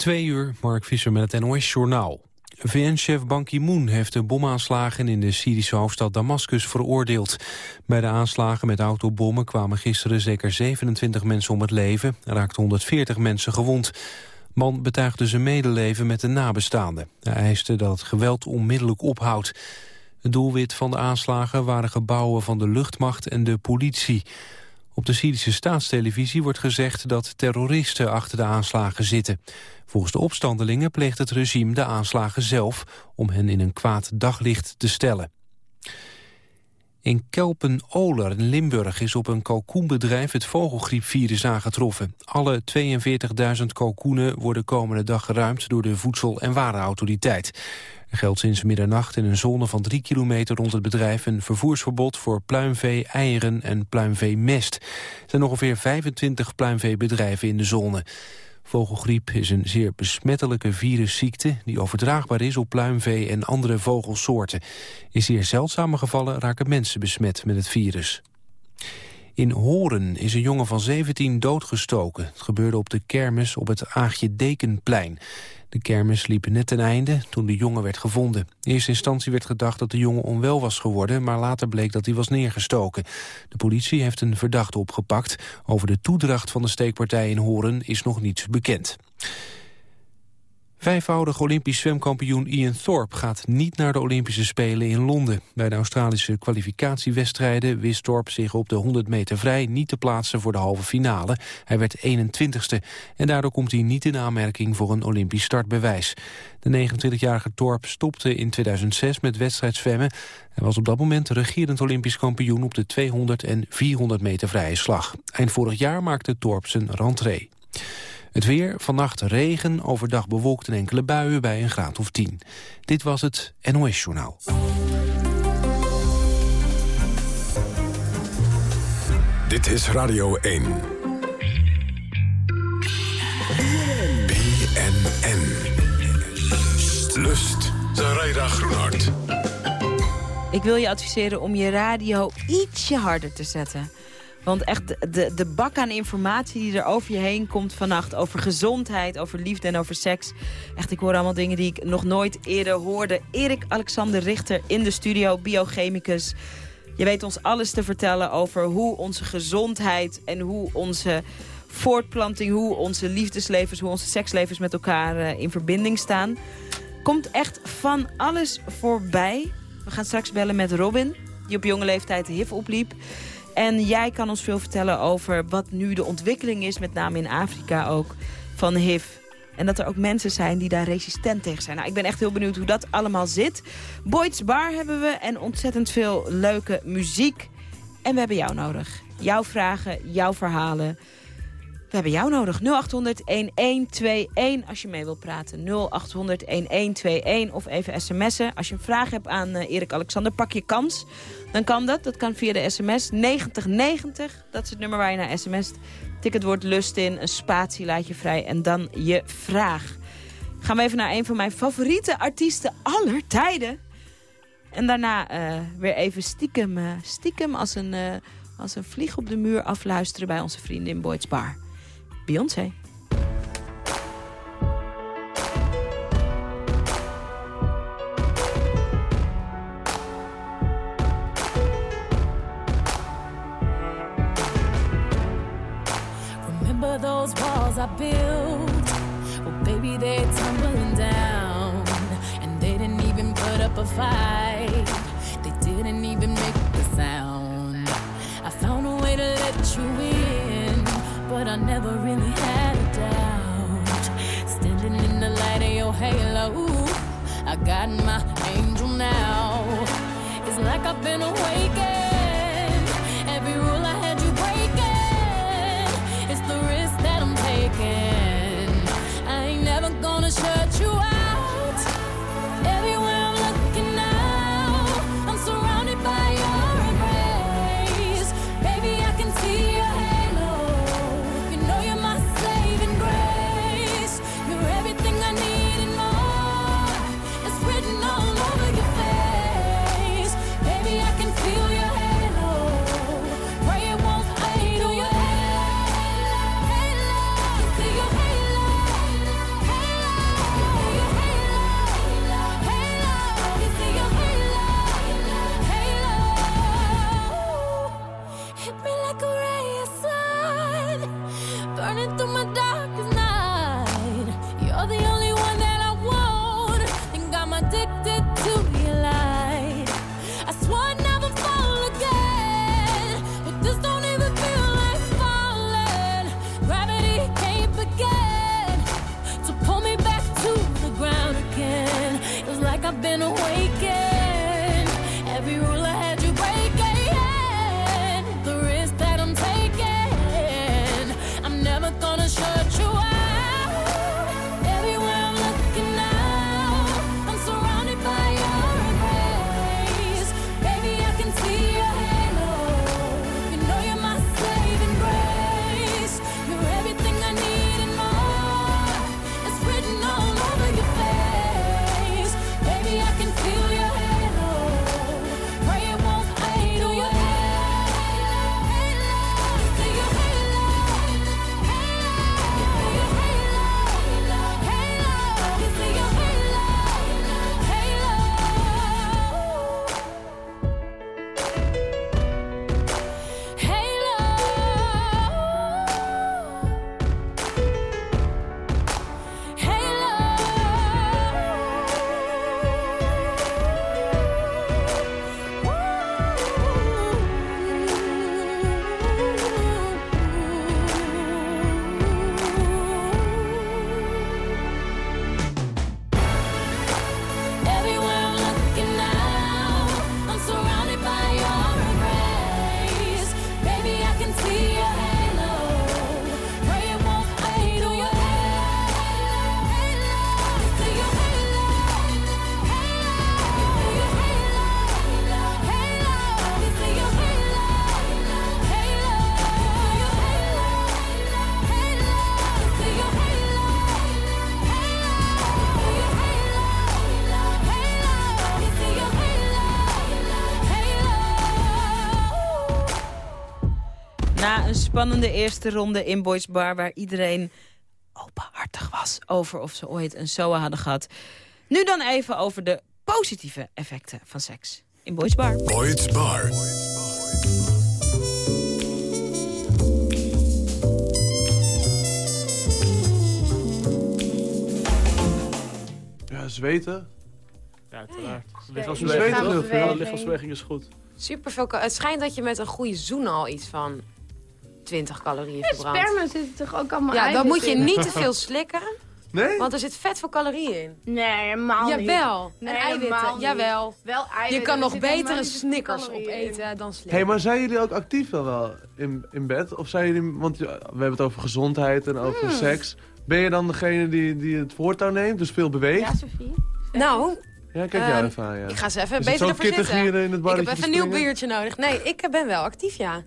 Twee uur, Mark Visser met het NOS-journaal. VN-chef Ban Ki-moon heeft de bomaanslagen in de Syrische hoofdstad Damascus veroordeeld. Bij de aanslagen met autobommen kwamen gisteren zeker 27 mensen om het leven... en raakten 140 mensen gewond. Man betuigde zijn medeleven met de nabestaanden. Hij eiste dat het geweld onmiddellijk ophoudt. Het doelwit van de aanslagen waren gebouwen van de luchtmacht en de politie... Op de Syrische staatstelevisie wordt gezegd dat terroristen achter de aanslagen zitten. Volgens de opstandelingen pleegt het regime de aanslagen zelf... om hen in een kwaad daglicht te stellen. In Kelpen-Oler in Limburg is op een kalkoenbedrijf het vogelgriepvirus aangetroffen. Alle 42.000 kalkoenen worden komende dag geruimd door de Voedsel- en Warenautoriteit. Er geldt sinds middernacht in een zone van drie kilometer rond het bedrijf... een vervoersverbod voor pluimvee, eieren en pluimveemest. Er zijn ongeveer 25 pluimveebedrijven in de zone. Vogelgriep is een zeer besmettelijke virusziekte... die overdraagbaar is op pluimvee en andere vogelsoorten. In zeer zeldzame gevallen raken mensen besmet met het virus. In Horen is een jongen van 17 doodgestoken. Het gebeurde op de kermis op het Aagje Dekenplein. De kermis liep net ten einde toen de jongen werd gevonden. In eerste instantie werd gedacht dat de jongen onwel was geworden... maar later bleek dat hij was neergestoken. De politie heeft een verdachte opgepakt. Over de toedracht van de steekpartij in Horen is nog niets bekend. Vijfvoudig Olympisch zwemkampioen Ian Thorpe gaat niet naar de Olympische Spelen in Londen. Bij de Australische kwalificatiewedstrijden wist Thorpe zich op de 100 meter vrij niet te plaatsen voor de halve finale. Hij werd 21ste en daardoor komt hij niet in aanmerking voor een Olympisch startbewijs. De 29-jarige Thorpe stopte in 2006 met wedstrijdzwemmen. Hij was op dat moment regerend Olympisch kampioen op de 200 en 400 meter vrije slag. Eind vorig jaar maakte Thorpe zijn rentree. Het weer, vannacht regen, overdag bewolkt en enkele buien bij een graad of 10. Dit was het NOS Journaal. Dit is Radio 1. BNN. Lust, Zaraida Groenhart. Ik wil je adviseren om je radio ietsje harder te zetten. Want echt de, de bak aan informatie die er over je heen komt vannacht... over gezondheid, over liefde en over seks. Echt, ik hoor allemaal dingen die ik nog nooit eerder hoorde. Erik Alexander Richter in de studio, biochemicus. Je weet ons alles te vertellen over hoe onze gezondheid... en hoe onze voortplanting, hoe onze liefdeslevens... hoe onze sekslevens met elkaar uh, in verbinding staan. Komt echt van alles voorbij. We gaan straks bellen met Robin, die op jonge leeftijd HIV opliep... En jij kan ons veel vertellen over wat nu de ontwikkeling is... met name in Afrika ook, van HIV. En dat er ook mensen zijn die daar resistent tegen zijn. Nou, ik ben echt heel benieuwd hoe dat allemaal zit. Boyd's Bar hebben we en ontzettend veel leuke muziek. En we hebben jou nodig. Jouw vragen, jouw verhalen. We hebben jou nodig. 0800-1121 als je mee wilt praten. 0800-1121 of even sms'en. Als je een vraag hebt aan uh, Erik Alexander, pak je kans. Dan kan dat. Dat kan via de sms 9090. Dat is het nummer waar je naar sms't. Tik het woord lust in, een spatie laat je vrij en dan je vraag. Gaan we even naar een van mijn favoriete artiesten aller tijden. En daarna uh, weer even stiekem, uh, stiekem als een, als een vlieg op de muur afluisteren bij onze vrienden in Bar. Beyoncé. Remember those walls I built? Well, baby, they're tumbling down. And they didn't even put up a fight. They didn't even make the sound. I found a way to let you in, but I never really had a doubt. Standing in the light of your halo, I got my angel now. It's like I've been awakened. Spannende eerste ronde in Boys Bar... waar iedereen openhartig was over of ze ooit een SOA hadden gehad. Nu dan even over de positieve effecten van seks in Boys Bar. Boyd's Bar. Ja, zweten. Ja, uiteraard. Lichaamsbeweging is goed. Super veel. Het schijnt dat je met een goede zoen al iets van 20 calorieën verbrandt. Sperma zit toch ook allemaal Ja, dan moet je in? niet te veel slikken, Nee? want er zit vet veel calorieën in. Nee, helemaal niet. Jawel. Nee, en eiwitten. niet. Jawel. Wel eiwitten. Je kan nog zitten betere Snickers opeten dan slikken. Hé, hey, maar zijn jullie ook actief wel, wel in, in bed? Of zijn jullie, want we hebben het over gezondheid en over Hmm. seks. Ben je dan degene die, die het voortouw neemt, dus veel beweegt? Ja, Sophie. Nou, Ja, kijk jou Ehm, even aan, ja. ik ga ze even Is het beter zo ervoor kittig zitten. hier in het Ik heb even een nieuw biertje nodig. Nee, ik ben wel actief, ja.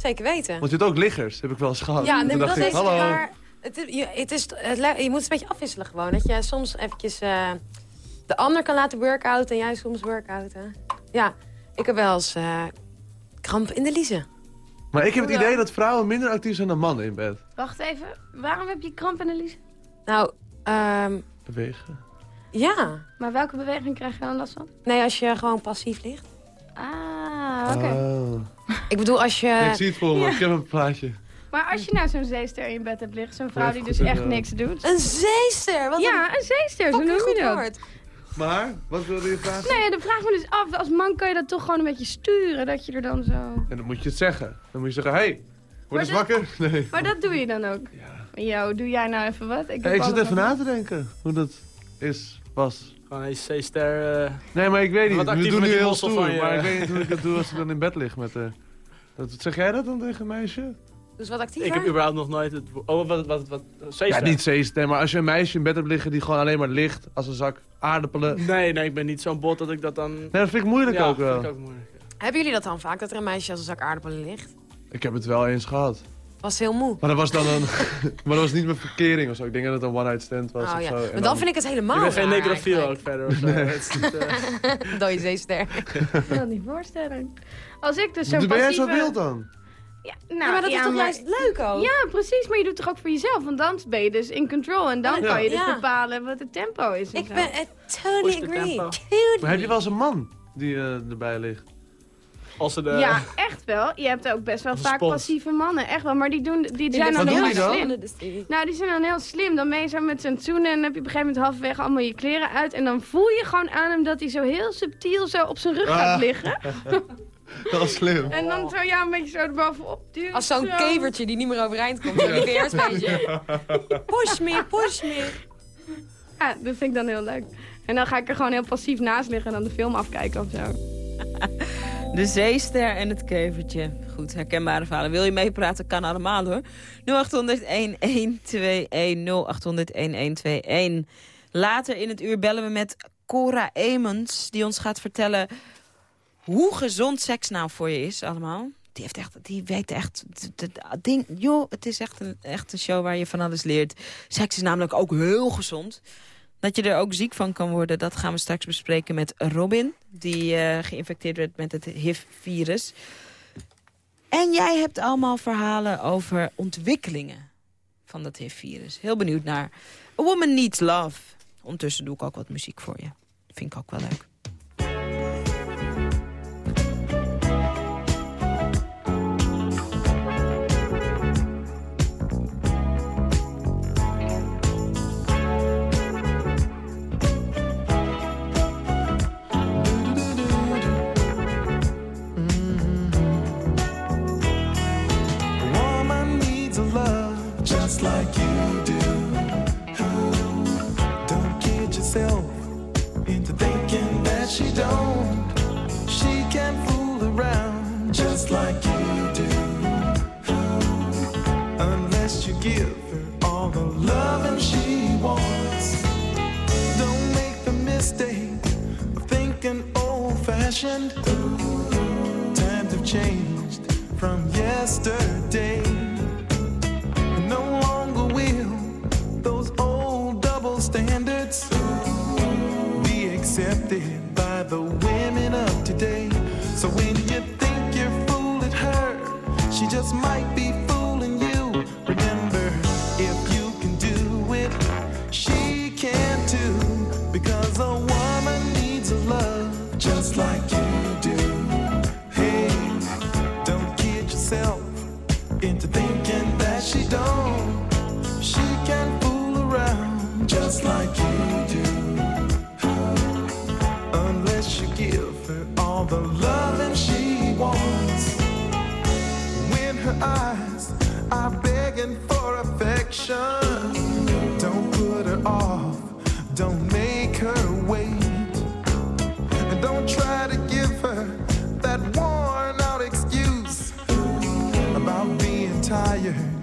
Zeker weten. Want je hebt ook liggers, heb ik wel eens gehad. Ja, nee, maar dat ik, is hallo. maar... Het, is- je, het is, het, je moet het een beetje afwisselen gewoon. Dat je soms eventjes eh, de ander kan laten workouten en jij soms workouten. Ja, ik heb wel eens eh, kramp in de liezen. Maar ik heb het idee dat vrouwen minder actief zijn dan mannen in bed. Wacht even. Waarom heb je kramp in de lies? Nou, ehm, Bewegen. ja. Maar welke beweging krijg je dan last van? Nee, als je gewoon passief ligt. Ah, oké. Oh. Ik bedoel, als je... Ik zie het voor me, ik heb een plaatje. Maar als je nou zo'n zeester in je bed hebt liggen, zo'n vrouw die dus echt niks doet. Een zeester! Wat Ja, een zeester, zo noem je dat. woord. Maar, wat wilde je vragen? Nee, dan vraag ik me dus af, als man kan je dat toch gewoon een beetje sturen, dat je er dan zo... En dan moet je het zeggen. Dan moet je zeggen, hé, hey, word Maar eens dat- wakker. Nee. Maar dat doe je dan ook. Ja. Yo, doe jij nou even wat? Ja, doe ik zit even na te denken hoe dat is, was. Gewoon een C-ster. eh, Nee, maar ik weet niet. Wat We actief doen met nu heel mossel stoer, van je. maar ik weet niet hoe ik het doe als ik dan in bed lig met... eh dat, zeg jij dat dan tegen een meisje? Dus wat actiever? ik heb überhaupt nog nooit het... Oh, wat... wat, wat C-ster? Ja, niet zeester, maar als je een meisje in bed hebt liggen die gewoon alleen maar ligt als een zak aardappelen. Nee, nee, ik ben niet zo'n bot dat ik dat dan... Nee, dat vind ik moeilijk ja, ook wel. vind ik ook moeilijk. ja. Hebben jullie dat dan vaak, dat er een meisje als een zak aardappelen ligt? Ik heb het wel eens gehad. Was heel moe. Maar dat was dan een... maar dat was niet mijn verkering of zo. Ik denk dat het een one-night stand was Oh, of ja. zo. Maar dan vind ik het helemaal Je bent geen necrofiel ook verder of zo. Is niet, eh, Dode zeester. Ik kan het niet voorstellen. Als ik dus zo'n Ben jij zo passieve- wild dan? Ja, nou, Ja, maar dat is toch maar- juist leuk ook? Ja, precies. Maar je doet het toch ook voor jezelf? Want dan ben je dus in control. En dan Ja. kan je dus Ja. bepalen wat het tempo is. en Ik zo. ben het totally Push the agree. Totally. Maar heb je wel eens een man die eh, erbij ligt? Als ze de... Ja, echt wel. Je hebt ook best wel vaak passieve mannen. Echt wel. Maar die, doen, die zijn dan heel dan? slim. Nou, die zijn dan heel slim. Dan ben je zo met zijn zoenen en dan heb je op een gegeven moment halverwege allemaal je kleren uit. En dan voel je gewoon aan hem dat hij zo heel subtiel zo op zijn rug Ah. gaat liggen. Dat is slim. En dan zo ja, een beetje zo erbovenop duwen. Als zo'n zo. kevertje die niet meer overeind komt. Zo'n beerspbeetje. Push me, push me. Ja, dat vind ik dan heel leuk. En dan ga ik er gewoon heel passief naast liggen en dan de film afkijken of zo. De zeester en het kevertje. Goed, herkenbare verhalen. Wil je meepraten? Kan allemaal hoor. 0800-1121, 0800-1121. Later in het uur bellen we met Cora Emens... die ons gaat vertellen hoe gezond seks nou voor je is allemaal. Die, heeft echt, die weet echt... d- d- d- ding, joh, het is echt een, echt een show waar je van alles leert. Seks is namelijk ook heel gezond. Dat je er ook ziek van kan worden, dat gaan we straks bespreken met Robin. Die eh, geïnfecteerd werd met het HIV-virus. En jij hebt allemaal verhalen over ontwikkelingen van dat HIV-virus. Heel benieuwd naar A Woman Needs Love. Ondertussen doe ik ook wat muziek voor je. Vind ik ook wel leuk. Fashioned. Times have changed from yesterday. No longer will those old double standards be accepted by the women of today. So when you think you're fooling her, she just might be I yeah.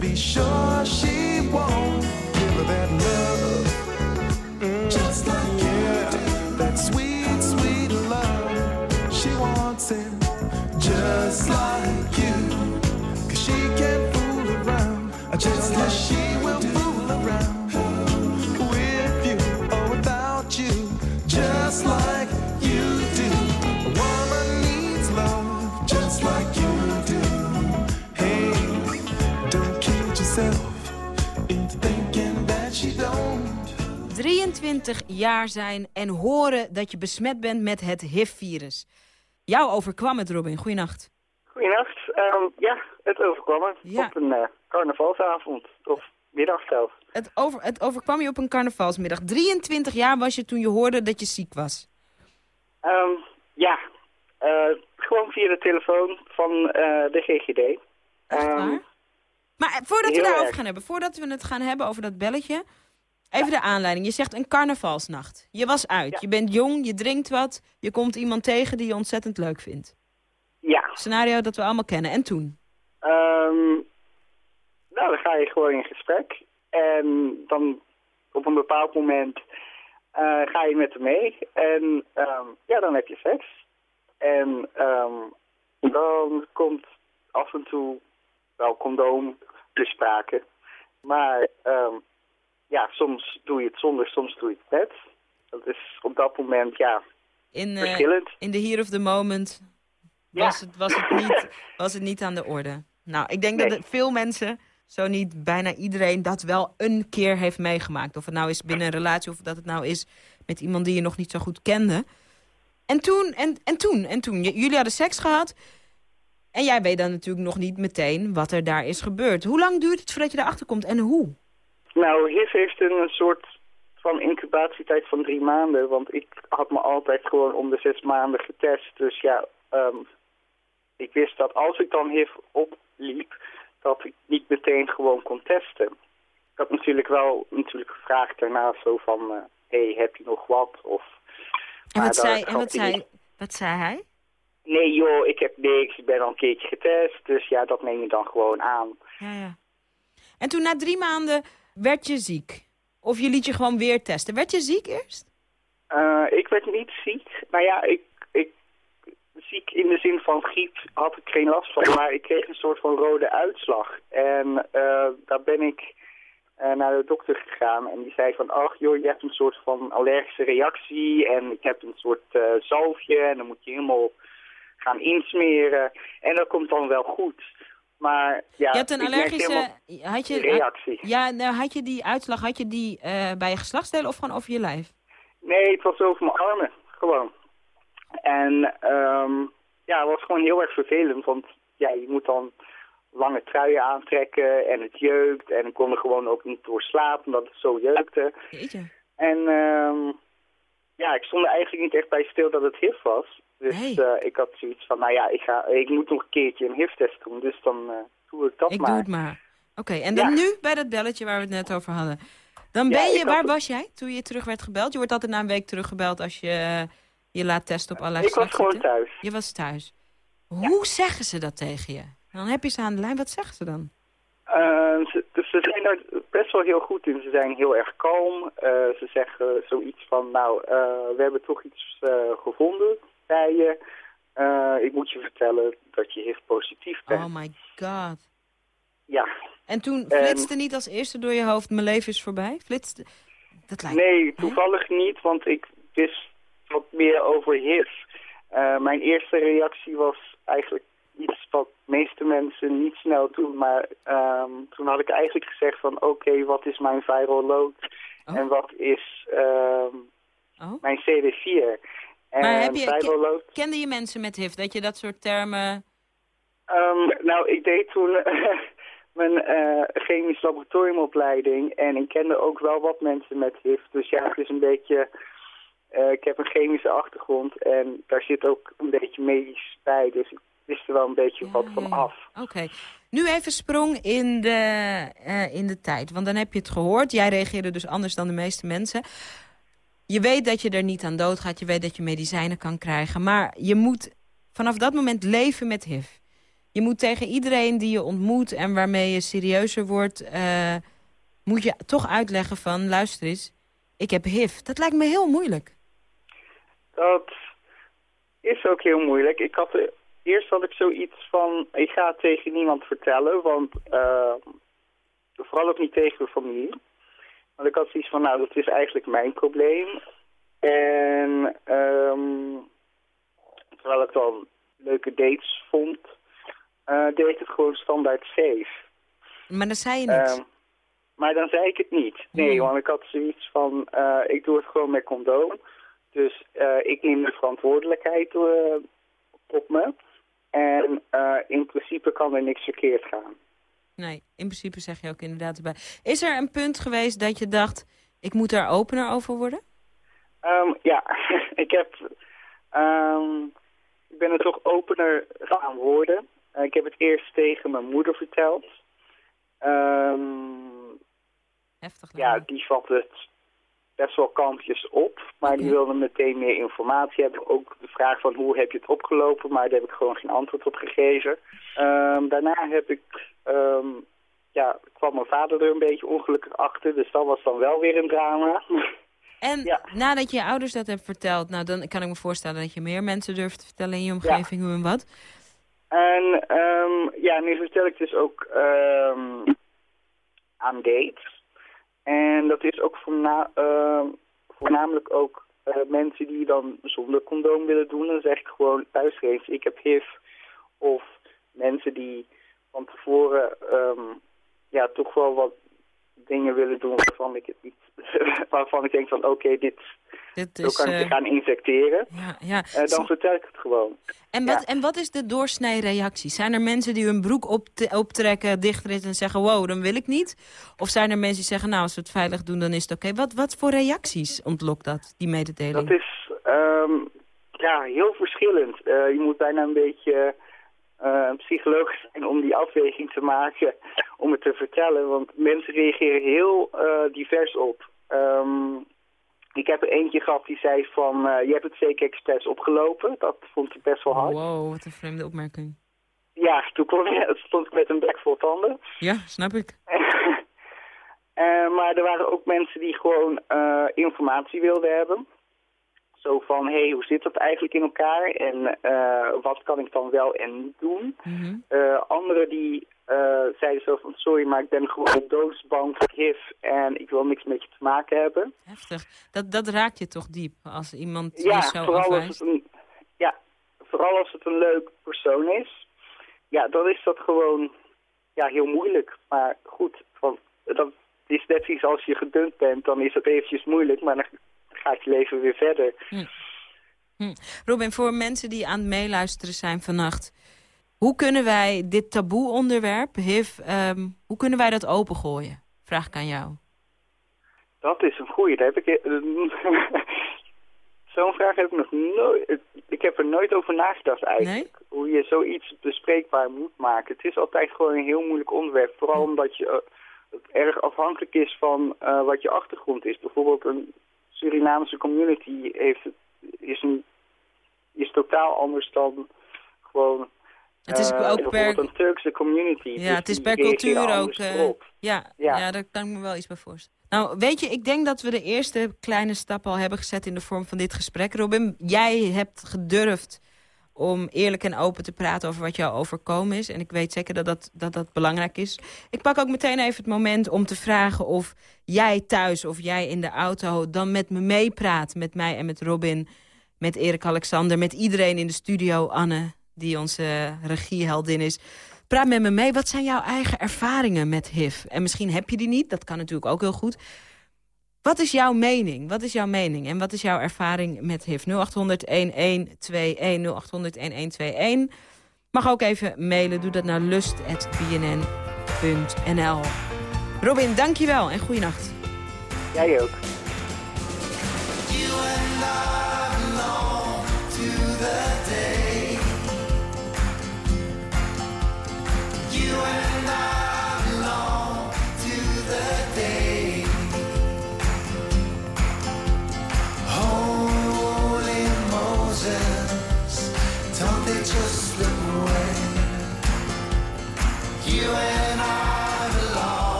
Be sure she won't give her that love. 23 jaar zijn en horen dat je besmet bent met het HIV-virus. Jou overkwam het, Robin. Goeienacht. Goedenacht. Ehm, ja, het overkwam me Ja. op een eh, carnavalsavond. Of middag zelfs. Het, over, het overkwam je op een carnavalsmiddag. 23 jaar was je toen je hoorde dat je ziek was. Ehm, ja, eh, gewoon via de telefoon van eh, de GGD. Ehm, Maar voordat we daarover gaan hebben, voordat we het gaan hebben over dat belletje... Even de aanleiding. Je zegt een carnavalsnacht. Je was uit. Je bent jong, je drinkt wat. Je komt iemand tegen die je ontzettend leuk vindt. Ja. Scenario dat we allemaal kennen. En toen? Ehm, nou, dan ga je gewoon in gesprek. En dan op een bepaald moment eh, ga je met hem mee. En ehm, ja, dan heb je seks. En ehm, dan komt af en toe wel condoom te sprake. Maar ehm, ja, soms doe je het zonder, soms doe je het met. Dat is op dat moment, ja, In, eh, verschillend. in the here of the moment was, het, was, het niet, was het niet aan de orde. Nou, ik denk dat Nee. veel mensen, zo niet bijna iedereen, dat wel een keer heeft meegemaakt. Of het nou is binnen een relatie of dat het nou is met iemand die je nog niet zo goed kende. En toen, en, en toen, en toen. J- jullie hadden seks gehad. En jij weet dan natuurlijk nog niet meteen wat er daar is gebeurd. Hoe lang duurt het voordat je erachter komt en hoe? Nou, HIV heeft een soort van incubatietijd van drie maanden. Want ik had me altijd gewoon om de zes maanden getest. Dus ja, ehm, ik wist dat als ik dan HIV opliep, dat ik niet meteen gewoon kon testen. Ik had natuurlijk wel natuurlijk gevraagd daarna zo van, hé, hey, heb je nog wat? Of, En wat, zei, en wat, hij zei, wat zei hij? Nee joh, ik heb niks, ik ben al een keertje getest. Dus ja, dat neem je dan gewoon aan. Ja, ja. En toen na drie maanden werd je ziek? Of je liet je gewoon weer testen? Werd je ziek eerst? Eh, ik werd niet ziek. Nou ja, ik, ik, ziek in de zin van griep had ik geen last van. Maar ik kreeg een soort van rode uitslag. En eh, daar ben ik eh, naar de dokter gegaan. En die zei van, ach joh, je hebt een soort van allergische reactie. En ik heb een soort zalfje. En dan moet je helemaal gaan insmeren. En dat komt dan wel goed. Maar ja, je hebt een allergische... helemaal Had je, reactie. Ja, nou, had je die uitslag had je die, eh, bij je geslachtsdelen of gewoon over je lijf? Nee, het was over mijn armen, gewoon. En ehm, ja, het was gewoon heel erg vervelend, want ja, je moet dan lange truien aantrekken en het jeukt. En ik kon er gewoon ook niet door slapen, omdat het zo jeukte. Jeetje. En ehm, ja, ik stond er eigenlijk niet echt bij stil dat het HIV was. Dus eh, ik had zoiets van, nou ja, ik, ga, ik moet nog een keertje een HIV-test doen, dus dan eh, doe ik dat Ik maar. doe het maar. Oké, en dan Ja. nu bij dat belletje waar we het net over hadden. Dan Ja, ben je, ik waar was jij toen je terug werd gebeld? Je wordt altijd na een week teruggebeld als je Je laat testen op allerlei Ik was gewoon thuis. Je was thuis. Hoe zeggen ze dat tegen je? Dan heb je ze aan de lijn. Wat zeggen ze dan? Eh, ze, dus ze zijn daar best wel heel goed in. Ze zijn heel erg kalm. Eh, ze zeggen zoiets van, nou, eh, we hebben toch iets eh, gevonden Eh, ik moet je vertellen dat je HIV-positief bent. Oh my god. Ja, En toen En- flitste niet als eerste door je hoofd... mijn leven is voorbij? Flitste... Dat lijkt nee, toevallig niet, want ik wist wat meer over HIV. Eh, mijn eerste reactie was eigenlijk iets wat de meeste mensen niet snel doen. Maar ehm, toen had ik eigenlijk gezegd van, oké, wat is mijn viral load? Oh. En wat is ehm, Oh. mijn CD4? En Maar heb je, ken- kende je mensen met HIV? Dat je dat soort termen... Ehm, nou, ik deed toen mijn eh chemisch laboratoriumopleiding en ik kende ook wel wat mensen met HIV. Dus ja, het is een beetje... eh, ik heb een chemische achtergrond en daar zit ook een beetje medisch bij. Dus ik wist er wel een beetje wat van af. Oké. Nu even sprong in de, eh, in de tijd. Want dan heb je het gehoord. Jij reageerde dus anders dan de meeste mensen. Je weet dat je er niet aan doodgaat. Je weet dat je medicijnen kan krijgen. Maar je moet vanaf dat moment leven met HIV. Je moet tegen iedereen die je ontmoet en waarmee je serieuzer wordt... eh, moet je toch uitleggen van, luister eens, ik heb HIV. Dat lijkt me heel moeilijk. Dat is ook heel moeilijk. Ik had er, eerst had ik zoiets van, ik ga het tegen niemand vertellen, want eh, vooral ook niet tegen mijn familie. Want ik had zoiets van, nou, dat is eigenlijk mijn probleem. En ehm, terwijl ik dan leuke dates vond, eh, deed ik het gewoon standaard safe. Maar dan zei je niks. Ehm, maar dan zei ik het niet. Nee, Hmm. want ik had zoiets van, eh, ik doe het gewoon met condoom. Dus eh, ik neem de verantwoordelijkheid op me. En in principe kan er niks verkeerd gaan. Nee, in principe zeg je ook inderdaad erbij. Is er een punt geweest dat je dacht, ik moet daar opener over worden? Ehm, ja, ik heb... ehm, ik ben er toch opener gaan worden. Eh, ik heb het eerst tegen mijn moeder verteld. Ehm, Heftig. ja, die vat het best wel kampjes op. Maar die wilde meteen meer informatie hebben. Ook de vraag van hoe heb je het opgelopen. Maar daar heb ik gewoon geen antwoord op gegeven. Ehm, daarna heb ik... ehm, ja, kwam mijn vader er een beetje ongelukkig achter. Dus dat was dan wel weer een drama. En nadat je je ouders dat hebt verteld, nou dan kan ik me voorstellen dat je meer mensen durft te vertellen in je omgeving hoe en wat. En ehm, ja, nu vertel ik dus ook aan dates. En dat is ook voorna ehm, voornamelijk ook eh, mensen die dan zonder condoom willen doen. Dan zeg ik gewoon thuis ik heb HIV. Of mensen die van tevoren ehm, ja, toch wel wat dingen willen doen waarvan ik het niet waarvan ik denk van oké, dit, Dit zo is, kan ik eh, gaan injecteren. Ja, ja. Eh, dan vertel ik het gewoon. En wat, en wat is de doorsnee reactie? Zijn er mensen die hun broek op optrekken, dichtrit en zeggen... wow, dan wil ik niet? Of zijn er mensen die zeggen, nou, als we het veilig doen, dan is het oké? Wat, wat voor reacties ontlokt dat, die mededeling? Dat is ehm, ja, heel verschillend. Eh, je moet bijna een beetje eh psycholoog zijn om die afweging te maken, om het te vertellen. Want mensen reageren heel eh, divers op. Ehm, ik heb er eentje gehad die zei van, eh, je hebt het zeker expres opgelopen. Dat vond ik best wel hard. Wow, wat een vreemde opmerking. Ja, toen kwam, stond ik met een bek vol tanden. Ja, snap ik. Maar er waren ook mensen die gewoon informatie wilden hebben. Zo van, hé, hey, hoe zit dat eigenlijk in elkaar? En eh, wat kan ik dan wel en niet doen? Eh Anderen die eh, zeiden zo van, sorry, maar ik ben gewoon doodsbang voor HIV en ik wil niks met je te maken hebben. Heftig. Dat, dat raakt je toch diep, als iemand Ja, je zo vooral als, het een, ja, vooral als het een leuk persoon is. Ja, dan is dat gewoon ja, heel moeilijk. Maar goed, want dat is net iets als je gedund bent, dan is het eventjes moeilijk, maar dan gaat je leven weer verder. Hm. Robin, voor mensen die aan het meeluisteren zijn vannacht... hoe kunnen wij dit taboe-onderwerp, HIV, ehm, hoe kunnen wij dat opengooien? Vraag ik aan jou. Dat is een goeie. Daar heb ik... eh, Zo'n vraag heb ik nog nooit... Ik heb er nooit over nagedacht eigenlijk. Hoe je zoiets bespreekbaar moet maken. Het is altijd gewoon een heel moeilijk onderwerp. Vooral omdat je, eh, het erg afhankelijk is van eh, wat je achtergrond is. Bijvoorbeeld een Surinaamse community heeft, is een is totaal anders dan gewoon... Het is eh, ook per- een Turkse community. Ja, Dus het is per cultuur ook. eh, ja, ja. Ja. daar kan ik me wel iets bij voorstellen. Nou, weet je, ik denk dat we de eerste kleine stap al hebben gezet in de vorm van dit gesprek. Robin, jij hebt gedurfd om eerlijk en open te praten over wat jou overkomen is. En ik weet zeker dat dat, dat dat belangrijk is. Ik pak ook meteen even het moment om te vragen of jij thuis of jij in de auto dan met me meepraat. Met mij en met Robin, met Erik Alexander, met iedereen in de studio. Anne, die onze regieheldin is. Praat met me mee. Wat zijn jouw eigen ervaringen met HIV? En misschien heb je die niet, dat kan natuurlijk ook heel goed. Wat is jouw mening? Wat is jouw mening? En wat is jouw ervaring met HIV? 0800-1121, 0800-1121. Mag ook even mailen. Doe dat naar lust.bnn.nl. Robin, dankjewel en goeienacht. Jij ook.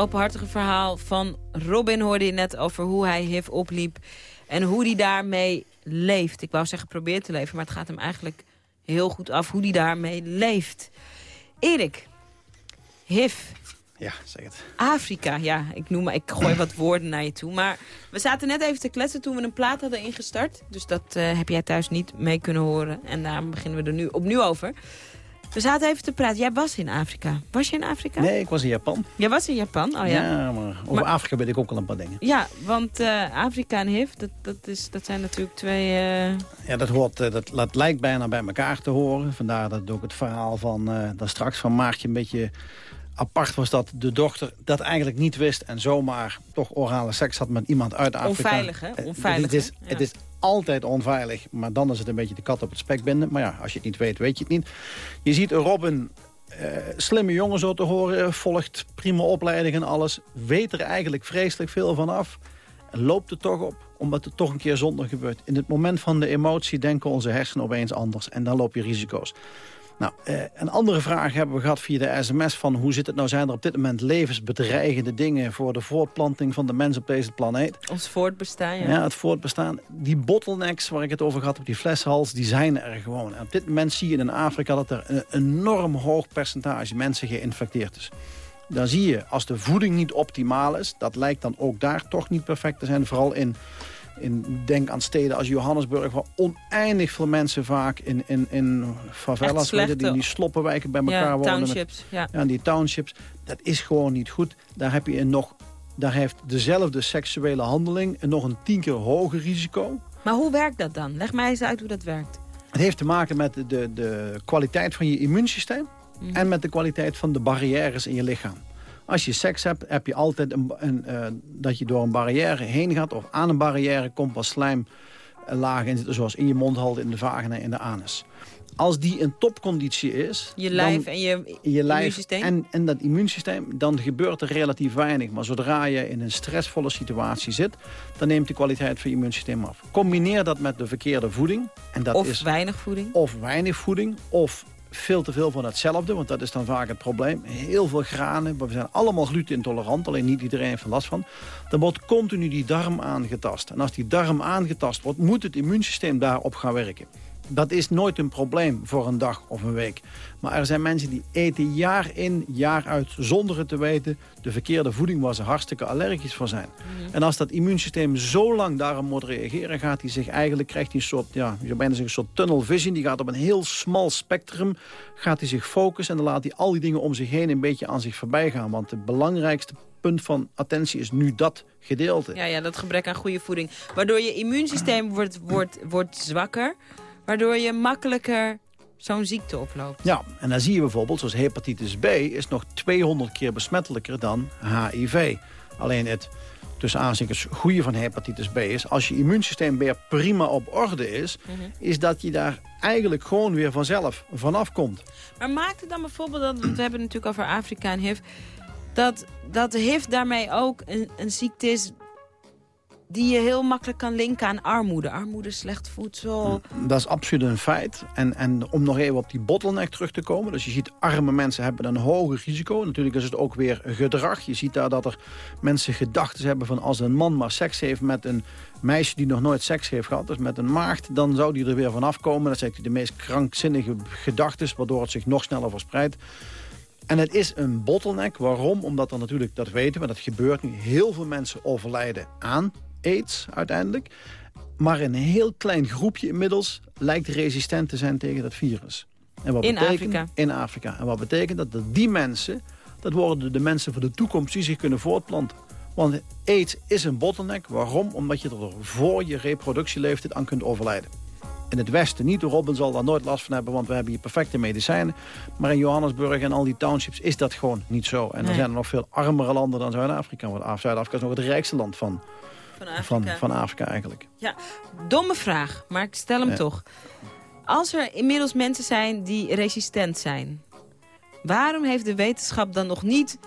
Openhartige verhaal van Robin hoorde je net over hoe hij HIV opliep... en hoe hij daarmee leeft. Ik wou zeggen probeert te leven, maar het gaat hem eigenlijk heel goed af... hoe hij daarmee leeft. Erik, HIV, Ja, zeg het. Afrika, ja, ik, noem maar, ik gooi wat woorden naar je toe. Maar we zaten net even te kletsen toen we een plaat hadden ingestart. Dus dat eh, heb jij thuis niet mee kunnen horen. En daarom beginnen we er nu opnieuw over. We zaten even te praten. Jij was in Afrika. Was je in Afrika? Nee, ik was in Japan. Jij was in Japan, oh ja. ja. maar over Maar- Afrika weet ik ook al een paar dingen. Ja, want eh, Afrika en HIV, dat, dat, is, dat zijn natuurlijk twee... eh, Ja, dat, hoort, eh, dat, dat lijkt bijna bij elkaar te horen. Vandaar dat ook het verhaal van eh dat straks van Maartje een beetje apart was... dat de dochter dat eigenlijk niet wist en zomaar toch orale seks had met iemand uit Afrika. Onveilig, hè? Onveilig, Het is, hè? Ja. het is altijd onveilig, maar dan is het een beetje de kat op het spek binden. Maar ja, als je het niet weet, weet je het niet. Je ziet Robin, eh, slimme jongen zo te horen, volgt prima opleiding en alles. Weet er eigenlijk vreselijk veel van af. loopt het toch op, omdat het toch een keer zonder gebeurt. In het moment van de emotie denken onze hersenen opeens anders. En dan loop je risico's. Nou, eh, een andere vraag hebben we gehad via de sms van hoe zit het nou? Zijn er op dit moment levensbedreigende dingen voor de voortplanting van de mens op deze planeet? Ons voortbestaan, ja. Ja, het voortbestaan. Die bottlenecks waar ik het over had op die fleshals, die zijn er gewoon. En op dit moment zie je in Afrika dat er een enorm hoog percentage mensen geïnfecteerd is. Dan zie je, als de voeding niet optimaal is, dat lijkt dan ook daar toch niet perfect te zijn. Vooral in, in denk aan steden als Johannesburg, waar oneindig veel mensen vaak in, in, in favelas, die, in die sloppenwijken bij elkaar Ja, wonen. met- townships, ja. ja, die townships. Dat is gewoon niet goed. Daar heb je een nog, daar heeft dezelfde seksuele handeling een nog een tien keer hoger risico. Maar hoe werkt dat dan? Leg mij eens uit hoe dat werkt. Het heeft te maken met de, de kwaliteit van je immuunsysteem... Mhm. en met de kwaliteit van de barrières in je lichaam. Als je seks hebt, heb je altijd een, een, eh, dat je door een barrière heen gaat... of aan een barrière komt wat slijmlagen in zitten... zoals in je mondhalte, in de vagina, in de anus. Als die in topconditie is... Je dan- lijf en je, je lijf immuunsysteem? En, en dat immuunsysteem, dan gebeurt er relatief weinig. Maar zodra je in een stressvolle situatie zit... dan neemt de kwaliteit van je immuunsysteem af. Combineer dat met de verkeerde voeding. En dat of is weinig voeding? of weinig voeding, of veel te veel van hetzelfde, want dat is dan vaak het probleem. Heel veel granen, we zijn allemaal glutenintolerant, alleen niet iedereen heeft er last van. Dan wordt continu die darm aangetast. En als die darm aangetast wordt, moet het immuunsysteem daarop gaan werken. Dat is nooit een probleem voor een dag of een week. Maar er zijn mensen die eten jaar in, jaar uit, zonder het te weten... de verkeerde voeding waar ze hartstikke allergisch voor zijn. En als dat immuunsysteem zo lang daarop moet reageren... gaat hij zich eigenlijk, krijgt hij een soort, ja, je zou bijna zeggen, een soort tunnel vision. Die gaat op een heel smal spectrum, gaat hij zich focussen... en dan laat hij al die dingen om zich heen een beetje aan zich voorbij gaan. Want het belangrijkste punt van attentie is nu dat gedeelte. Ja, ja, dat gebrek aan goede voeding. Waardoor je immuunsysteem wordt, wordt, wordt zwakker. Waardoor je makkelijker zo'n ziekte oploopt. Ja, en dan zie je bijvoorbeeld, zoals hepatitis B... is nog 200 keer besmettelijker dan HIV. Alleen het tussen aanzienlijks goede van hepatitis B is... als je immuunsysteem weer prima op orde is... is dat je daar eigenlijk gewoon weer vanzelf vanaf komt. Maar maakt het dan bijvoorbeeld, dat, want we hebben het natuurlijk over Afrika en HIV... dat, dat HIV daarmee ook een, een ziekte is die je heel makkelijk kan linken aan armoede. Armoede, slecht voedsel. Dat is absoluut een feit. En, en om nog even op die bottleneck terug te komen. Dus je ziet arme mensen hebben een hoger risico. Natuurlijk is het ook weer gedrag. Je ziet daar dat er mensen gedachten hebben van... als een man maar seks heeft met een meisje die nog nooit seks heeft gehad... dus met een maagd, dan zou die er weer vanaf komen. Dat zijn de meest krankzinnige gedachten... waardoor het zich nog sneller verspreidt. En het is een bottleneck. Waarom? Omdat er natuurlijk, dat weten we, dat gebeurt nu... heel veel mensen overlijden aan aids uiteindelijk. Maar een heel klein groepje inmiddels lijkt resistent te zijn tegen dat virus. En wat In betekent, Afrika. In Afrika. En wat betekent dat? Dat die mensen, dat worden de mensen voor de toekomst die zich kunnen voortplanten. Want aids is een bottleneck. Waarom? Omdat je er voor je reproductieleeftijd aan kunt overlijden. In het Westen niet. Robin zal daar nooit last van hebben, want we hebben hier perfecte medicijnen. Maar in Johannesburg en al die townships is dat gewoon niet zo. En er Nee. zijn er nog veel armere landen dan Zuid-Afrika. Want Zuid-Afrika is nog het rijkste land van, Van van, Afrika. van Afrika eigenlijk. Ja, domme vraag, maar ik stel hem Ja. toch. Als er inmiddels mensen zijn die resistent zijn... waarom heeft de wetenschap dan nog niet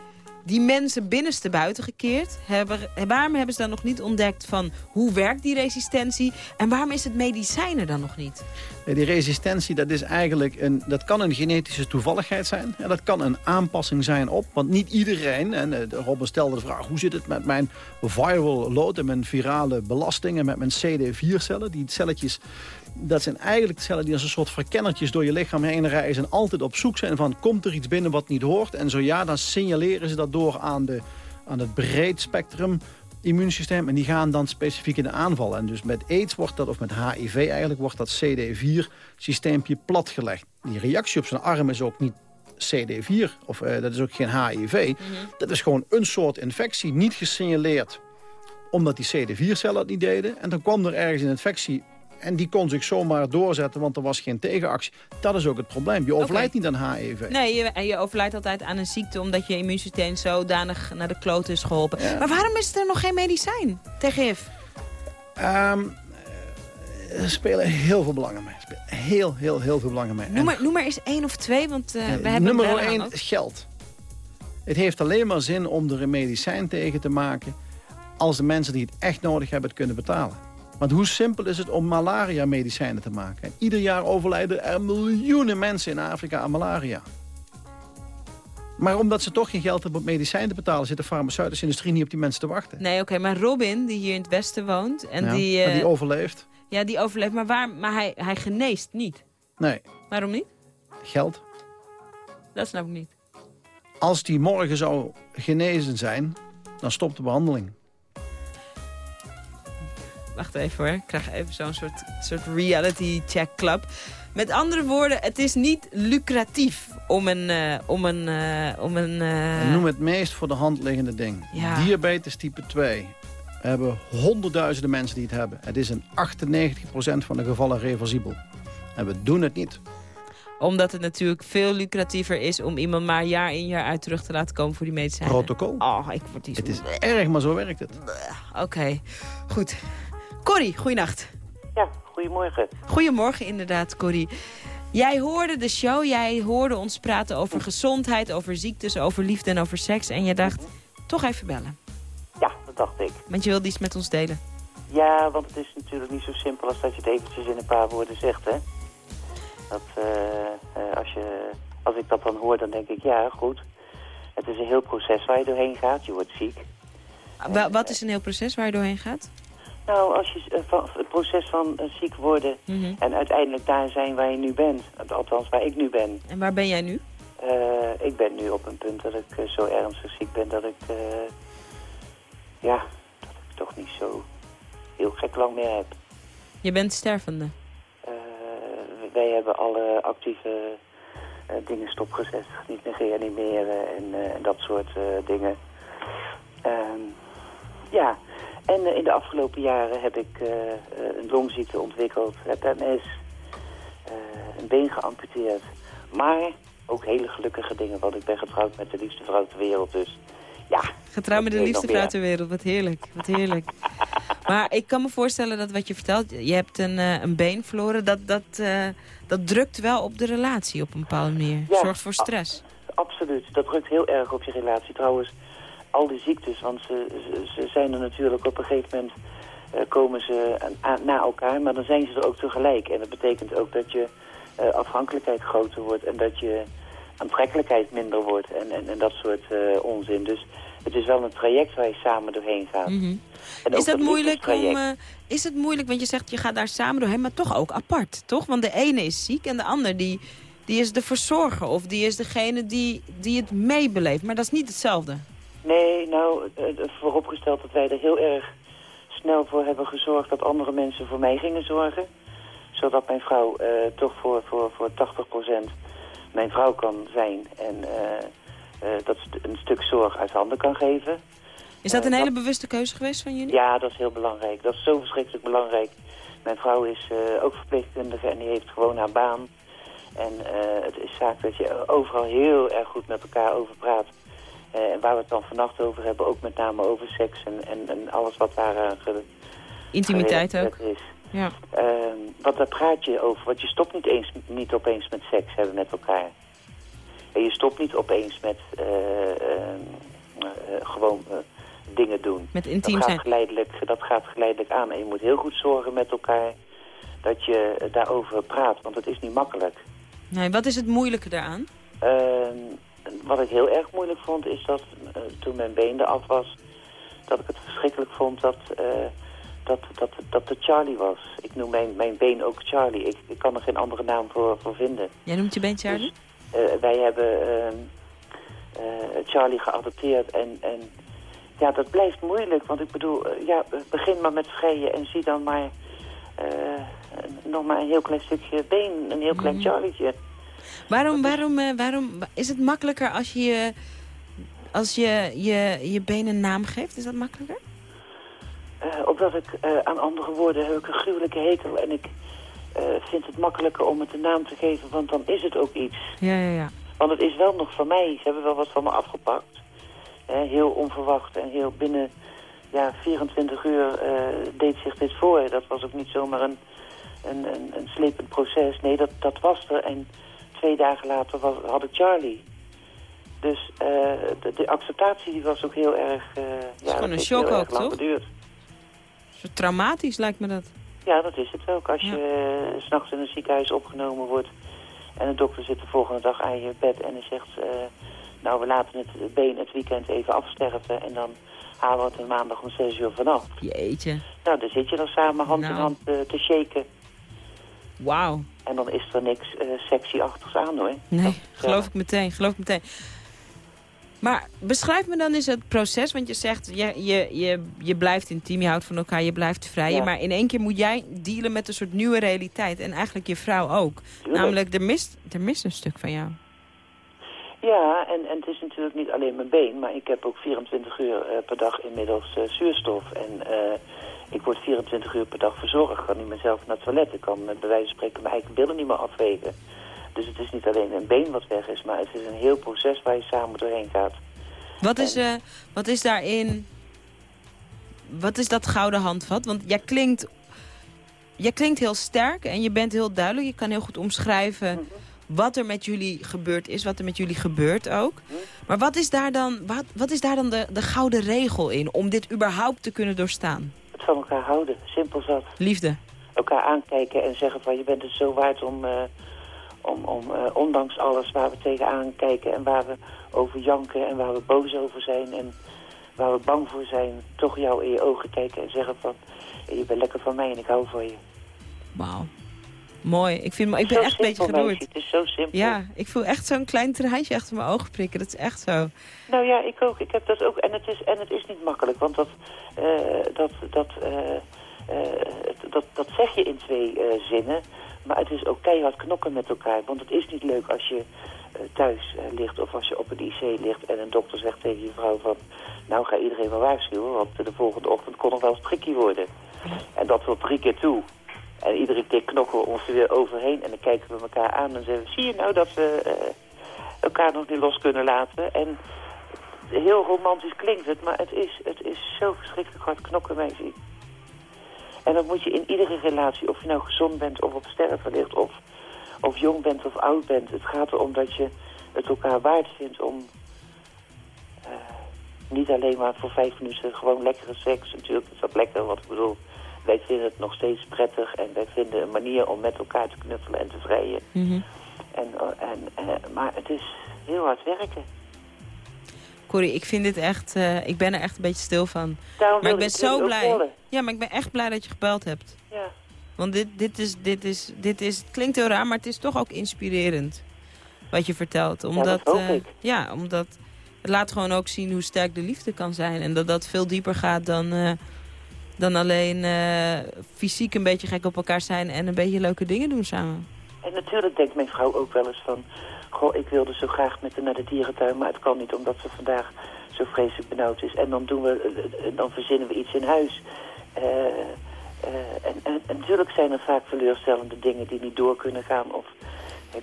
die mensen binnenste buiten gekeerd? Hebben, waarom hebben ze dan nog niet ontdekt van hoe werkt die resistentie? En waarom is het medicijn er dan nog niet? Die resistentie, dat, is eigenlijk een, dat kan een genetische toevalligheid zijn. En dat kan een aanpassing zijn op. Want niet iedereen, en Robin stelde de vraag... hoe zit het met mijn viral load en mijn virale belastingen... met mijn CD4-cellen, die celletjes... Dat zijn eigenlijk cellen die als een soort verkennertjes door je lichaam heen reizen... en altijd op zoek zijn van, komt er iets binnen wat niet hoort? En zo ja, dan signaleren ze dat door aan, de, aan het breed spectrum immuunsysteem. En die gaan dan specifiek in de aanval. En dus met aids wordt dat, of met HIV eigenlijk, wordt dat CD4-systeempje platgelegd. Die reactie op zijn arm is ook niet CD4, of eh, dat is ook geen HIV. Dat is gewoon een soort infectie, niet gesignaleerd omdat die CD4-cellen het niet deden. En dan kwam er ergens een infectie en die kon zich zomaar doorzetten, want er was geen tegenactie. Dat is ook het probleem. Je overlijdt niet aan HIV. Nee, je, en je overlijdt altijd aan een ziekte... omdat je immuunsysteem zodanig naar de kloot is geholpen. Maar waarom is er nog geen medicijn tegen HIV? Ehm, eh, er spelen heel veel belangen mee. Heel, heel, heel veel belangen mee. Noem maar, noem maar eens één of twee, want eh, we Eh, hebben nummer hem wel 1 aan ook. is geld. Het heeft alleen maar zin om er een medicijn tegen te maken... als de mensen die het echt nodig hebben het kunnen betalen. Want hoe simpel is het om malaria-medicijnen te maken? En ieder jaar overlijden er miljoenen mensen in Afrika aan malaria. Maar omdat ze toch geen geld hebben om medicijnen te betalen... zit de farmaceutische industrie niet op die mensen te wachten. Nee, oké, maar Robin, die hier in het westen woont... en Ja, die, maar eh, die overleeft. Ja, die overleeft, maar, waar, maar hij, hij geneest niet. Nee, Waarom niet? geld. Dat snap ik niet. Als die morgen zou genezen zijn, dan stopt de behandeling. Wacht even hoor, ik krijg even zo'n soort, soort reality check club. Met andere woorden, het is niet lucratief om een... eh, om een, eh, om een eh, noem het meest voor de hand liggende ding. Ja. Diabetes type 2. We hebben honderdduizenden mensen die het hebben. Het is in 98% van de gevallen reversibel. En we doen het niet. Omdat het natuurlijk veel lucratiever is om iemand maar jaar in jaar uit terug te laten komen voor die medicijnen. Protocol. Oh, ik word die Het is erg, maar zo werkt het. Oké, goed. Corrie, goeienacht. Ja, goedemorgen. Goedemorgen inderdaad, Corrie. Jij hoorde de show, jij hoorde ons praten over gezondheid, over ziektes, over liefde en over seks. En je dacht, toch even bellen. Ja, dat dacht ik. Want je wilde iets met ons delen. Ja, want het is natuurlijk niet zo simpel als dat je het eventjes in een paar woorden zegt, hè. Dat, eh, eh, als, je, als ik dat dan hoor, dan denk ik, ja, goed. Het is een heel proces waar je doorheen gaat. Je wordt ziek. Wa- wat is een heel proces waar je doorheen gaat? Nou, als je, eh, van, het proces van eh, ziek worden Mhm. en uiteindelijk daar zijn waar je nu bent. Althans, waar ik nu ben. En waar ben jij nu? Eh, ik ben nu op een punt dat ik zo ernstig ziek ben dat ik, ja, dat ik toch niet zo heel gek lang meer heb. Je bent stervende. Eh, wij hebben alle actieve dingen stopgezet. Niet meer reanimeren en, en dat soort dingen. Ehm, ja, en eh, in de afgelopen jaren heb ik eh, eh, een longziekte ontwikkeld, heb MS, een been geamputeerd. Maar ook hele gelukkige dingen, want ik ben getrouwd met de liefste vrouw ter wereld. Dus ja, Getrouwd met de liefste vrouw ter wereld. Wat heerlijk, wat heerlijk. maar ik kan me voorstellen dat wat je vertelt, je hebt een, een been verloren. Dat, dat, dat drukt wel op de relatie op een bepaalde manier. Ja, Zorgt voor stress. Absoluut, dat drukt heel erg op je relatie. Trouwens, al die ziektes, want ze, ze, ze zijn er natuurlijk op een gegeven moment... eh, komen ze aan- na elkaar, maar dan zijn ze er ook tegelijk. En dat betekent ook dat je eh, afhankelijkheid groter wordt... en dat je aantrekkelijkheid minder wordt en, en, en dat soort eh, onzin. Dus het is wel een traject waar je samen doorheen gaat. Mhm. En Is dat moeilijk om... is het moeilijk, want je zegt je gaat daar samen doorheen, maar toch ook apart, toch? Want de ene is ziek en de ander die, die is de verzorger. Of die is degene die, die het meebeleeft. Maar dat is niet hetzelfde. Nee, nou, vooropgesteld dat wij er heel erg snel voor hebben gezorgd dat andere mensen voor mij gingen zorgen. Zodat mijn vrouw eh, toch voor, voor, voor 80% mijn vrouw kan zijn en eh, eh, dat st- een stuk zorg uit handen kan geven. Is dat een hele bewuste keuze geweest van jullie? Ja, dat is heel belangrijk. Dat is zo verschrikkelijk belangrijk. Mijn vrouw is ook verpleegkundige en die heeft gewoon haar baan. En het is zaak dat je overal heel erg goed met elkaar over praat. Eh, en waar we het dan vannacht over hebben, ook met name over seks en, en, en alles wat daar eh, Intimiteit ook. is. Ja. Ehm, want daar praat je over. Want je stopt niet, eens, niet opeens met seks hebben met elkaar. En je stopt niet opeens met eh, ehm, eh, gewoon eh, dingen doen. Met intiem dat gaat, geleidelijk, dat gaat geleidelijk aan. En je moet heel goed zorgen met elkaar dat je eh, daarover praat. Want het is niet makkelijk. Nee, wat is het moeilijke daaraan? Ehm, wat ik heel erg moeilijk vond is dat eh, toen mijn been eraf was... dat ik het verschrikkelijk vond dat, eh, dat, dat, dat het Charlie was. Ik noem mijn, mijn been ook Charlie. Ik, ik kan er geen andere naam voor, voor vinden. Jij noemt je been Charlie? Eh, wij hebben ehm, eh, Charlie geadopteerd en, en ja, dat blijft moeilijk. Want ik bedoel, ja, begin maar met vrijen en zie dan maar nog maar een heel klein stukje been, een heel klein Mhm. Charlietje. Waarom, waarom, eh, waarom is het makkelijker als je als je, je je been een naam geeft? Is dat makkelijker? Eh, omdat ik eh, aan andere woorden heb ik een gruwelijke hekel. En ik vind het makkelijker om het een naam te geven, want dan is het ook iets. Ja, ja, ja. Want het is wel nog van mij. Ze hebben wel wat van me afgepakt. Heel onverwacht en heel binnen ja, 24 uur deed zich dit voor. Dat was ook niet zomaar een, een, een, een slepend proces. Nee, dat, dat was er. En twee dagen later was, had ik Charlie. Dus eh, de, de acceptatie die was ook heel erg... eh ja, gewoon een shock ook, toch? geduurd. Zo traumatisch lijkt me dat. Ja, dat is het ook. Als je 's s'nachts in een ziekenhuis opgenomen wordt... en de dokter zit de volgende dag aan je bed en hij zegt... nou, we laten het been het weekend even afsterven... en dan halen we het er maandag om 6 uur vanaf. Jeetje. Nou, dan zit je dan samen hand in Nou. hand te shaken. Wauw. En dan is er niks eh sexy-achtigs aan, hoor. Nee, geloof ik meteen, geloof ik meteen. Maar beschrijf me dan eens het proces, want je zegt, je, je, je, je blijft intiem, je houdt van elkaar, je blijft vrijen. Ja. Maar in één keer moet jij dealen met een soort nieuwe realiteit. En eigenlijk je vrouw ook. Tuurlijk. Namelijk, er mist, er mist een stuk van jou. Ja, en, en het is natuurlijk niet alleen mijn been, maar ik heb ook 24 uur eh, per dag inmiddels eh, zuurstof. En eh, ik word 24 uur per dag verzorgd. Ik kan niet mezelf naar het toilet. Ik kan met bij wijze van spreken mijn eigen billen niet meer afwegen. Dus het is niet alleen een been wat weg is, maar het is een heel proces waar je samen doorheen gaat. Wat is, eh, wat is daarin... Wat is dat gouden handvat? Want jij klinkt, jij klinkt heel sterk en je bent heel duidelijk. Je kan heel goed omschrijven wat er met jullie gebeurd is. Wat er met jullie gebeurt ook. Maar wat is daar dan, wat, wat is daar dan de, de gouden regel in om dit überhaupt te kunnen doorstaan? Van elkaar houden, simpel zat. Liefde. Elkaar aankijken en zeggen van je bent het zo waard om, eh, om, om eh, ondanks alles waar we tegenaan kijken en waar we over janken en waar we boos over zijn en waar we bang voor zijn, toch jou in je ogen kijken en zeggen van je bent lekker van mij en ik hou van je. Wauw. Mooi. Ik, vind, me- ik ben Zo echt een beetje geroerd. meisje. Het is zo simpel. Ja, ik voel echt zo'n klein traantje achter mijn ogen prikken. Dat is echt zo. Nou ja, ik ook. Ik heb dat ook. En het is, en het is niet makkelijk, want dat, eh, dat, dat, eh, eh, dat, dat zeg je in twee zinnen. Maar het is ook keihard knokken met elkaar. Want het is niet leuk als je thuis ligt of als je op een IC ligt en een dokter zegt tegen je vrouw van... Nou ga iedereen wel waarschuwen, want de volgende ochtend kon nog wel prikkie worden. En dat tot drie keer toe. En iedere keer knokken we ons er weer overheen en dan kijken we elkaar aan en zeggen... Zie je nou dat we eh, elkaar nog niet los kunnen laten? En heel romantisch klinkt het, maar het is, het is zo verschrikkelijk hard knokken, meisje. En dat moet je in iedere relatie, of je nou gezond bent of op sterven ligt, of, of jong bent of oud bent. Het gaat erom dat je het elkaar waard vindt om eh, niet alleen maar voor vijf minuten gewoon lekkere seks. Natuurlijk is dat lekker, wat ik bedoel. Wij vinden het nog steeds prettig en wij vinden een manier om met elkaar te knuffelen en te vrijen. En, eh, en, eh, maar het is heel hard werken. Corrie, ik vind dit echt... eh, ik ben er echt een beetje stil van. Daarom maar ik ben zo blij. Ja, maar ik ben echt blij dat je gebeld hebt. Ja. Want dit, dit, is, dit, is, dit is... Het klinkt heel raar, maar het is toch ook inspirerend. Wat je vertelt. Omdat, ik. ja, omdat het laat gewoon ook zien hoe sterk de liefde kan zijn. En dat dat veel dieper gaat dan, dan alleen eh, fysiek een beetje gek op elkaar zijn... en een beetje leuke dingen doen samen. En natuurlijk denkt mijn vrouw ook wel eens van... Goh, ik wilde zo graag met haar naar de dierentuin, maar het kan niet omdat ze vandaag zo vreselijk benauwd is. En dan, doen we, eh, eh, dan verzinnen we iets in huis. En, en, en natuurlijk zijn er vaak teleurstellende dingen die niet door kunnen gaan. Of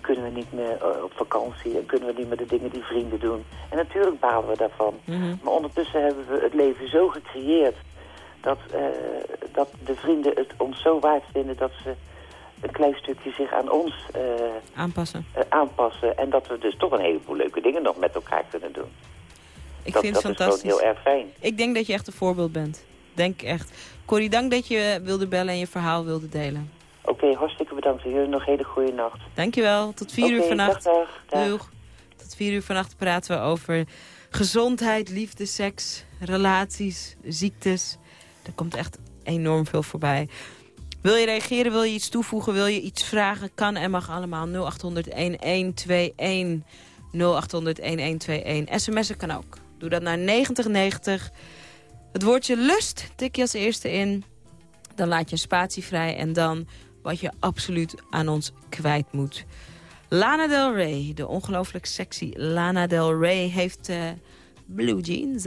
kunnen we niet meer op vakantie en kunnen we niet meer de dingen die vrienden doen. En natuurlijk balen we daarvan. Maar ondertussen hebben we het leven zo gecreëerd... dat, eh, dat de vrienden het ons zo waard vinden dat ze een klein stukje zich aan ons eh, Aanpassen. eh, aanpassen. En dat we dus toch een heleboel leuke dingen nog met elkaar kunnen doen. Ik dat vind dat het is gewoon fantastisch. heel erg fijn. Ik denk dat je echt een voorbeeld bent. Denk echt. Corrie, dank dat je wilde bellen en je verhaal wilde delen. Oké, hartstikke bedankt. Jullie nog een hele goede nacht. Dankjewel. Tot vier uur vannacht. dag, dag, dag. Tot vier uur vannacht praten we over gezondheid, liefde, seks, relaties, ziektes. Er komt echt enorm veel voorbij. Wil je reageren, wil je iets toevoegen, wil je iets vragen? Kan en mag allemaal 0800-1121. 0800-1121. SMS'en kan ook. Doe dat naar 9090. Het woordje lust tik je als eerste in. Dan laat je een spatie vrij en dan wat je absoluut aan ons kwijt moet. Lana Del Rey, de ongelooflijk sexy Lana Del Rey, heeft eh, blue jeans.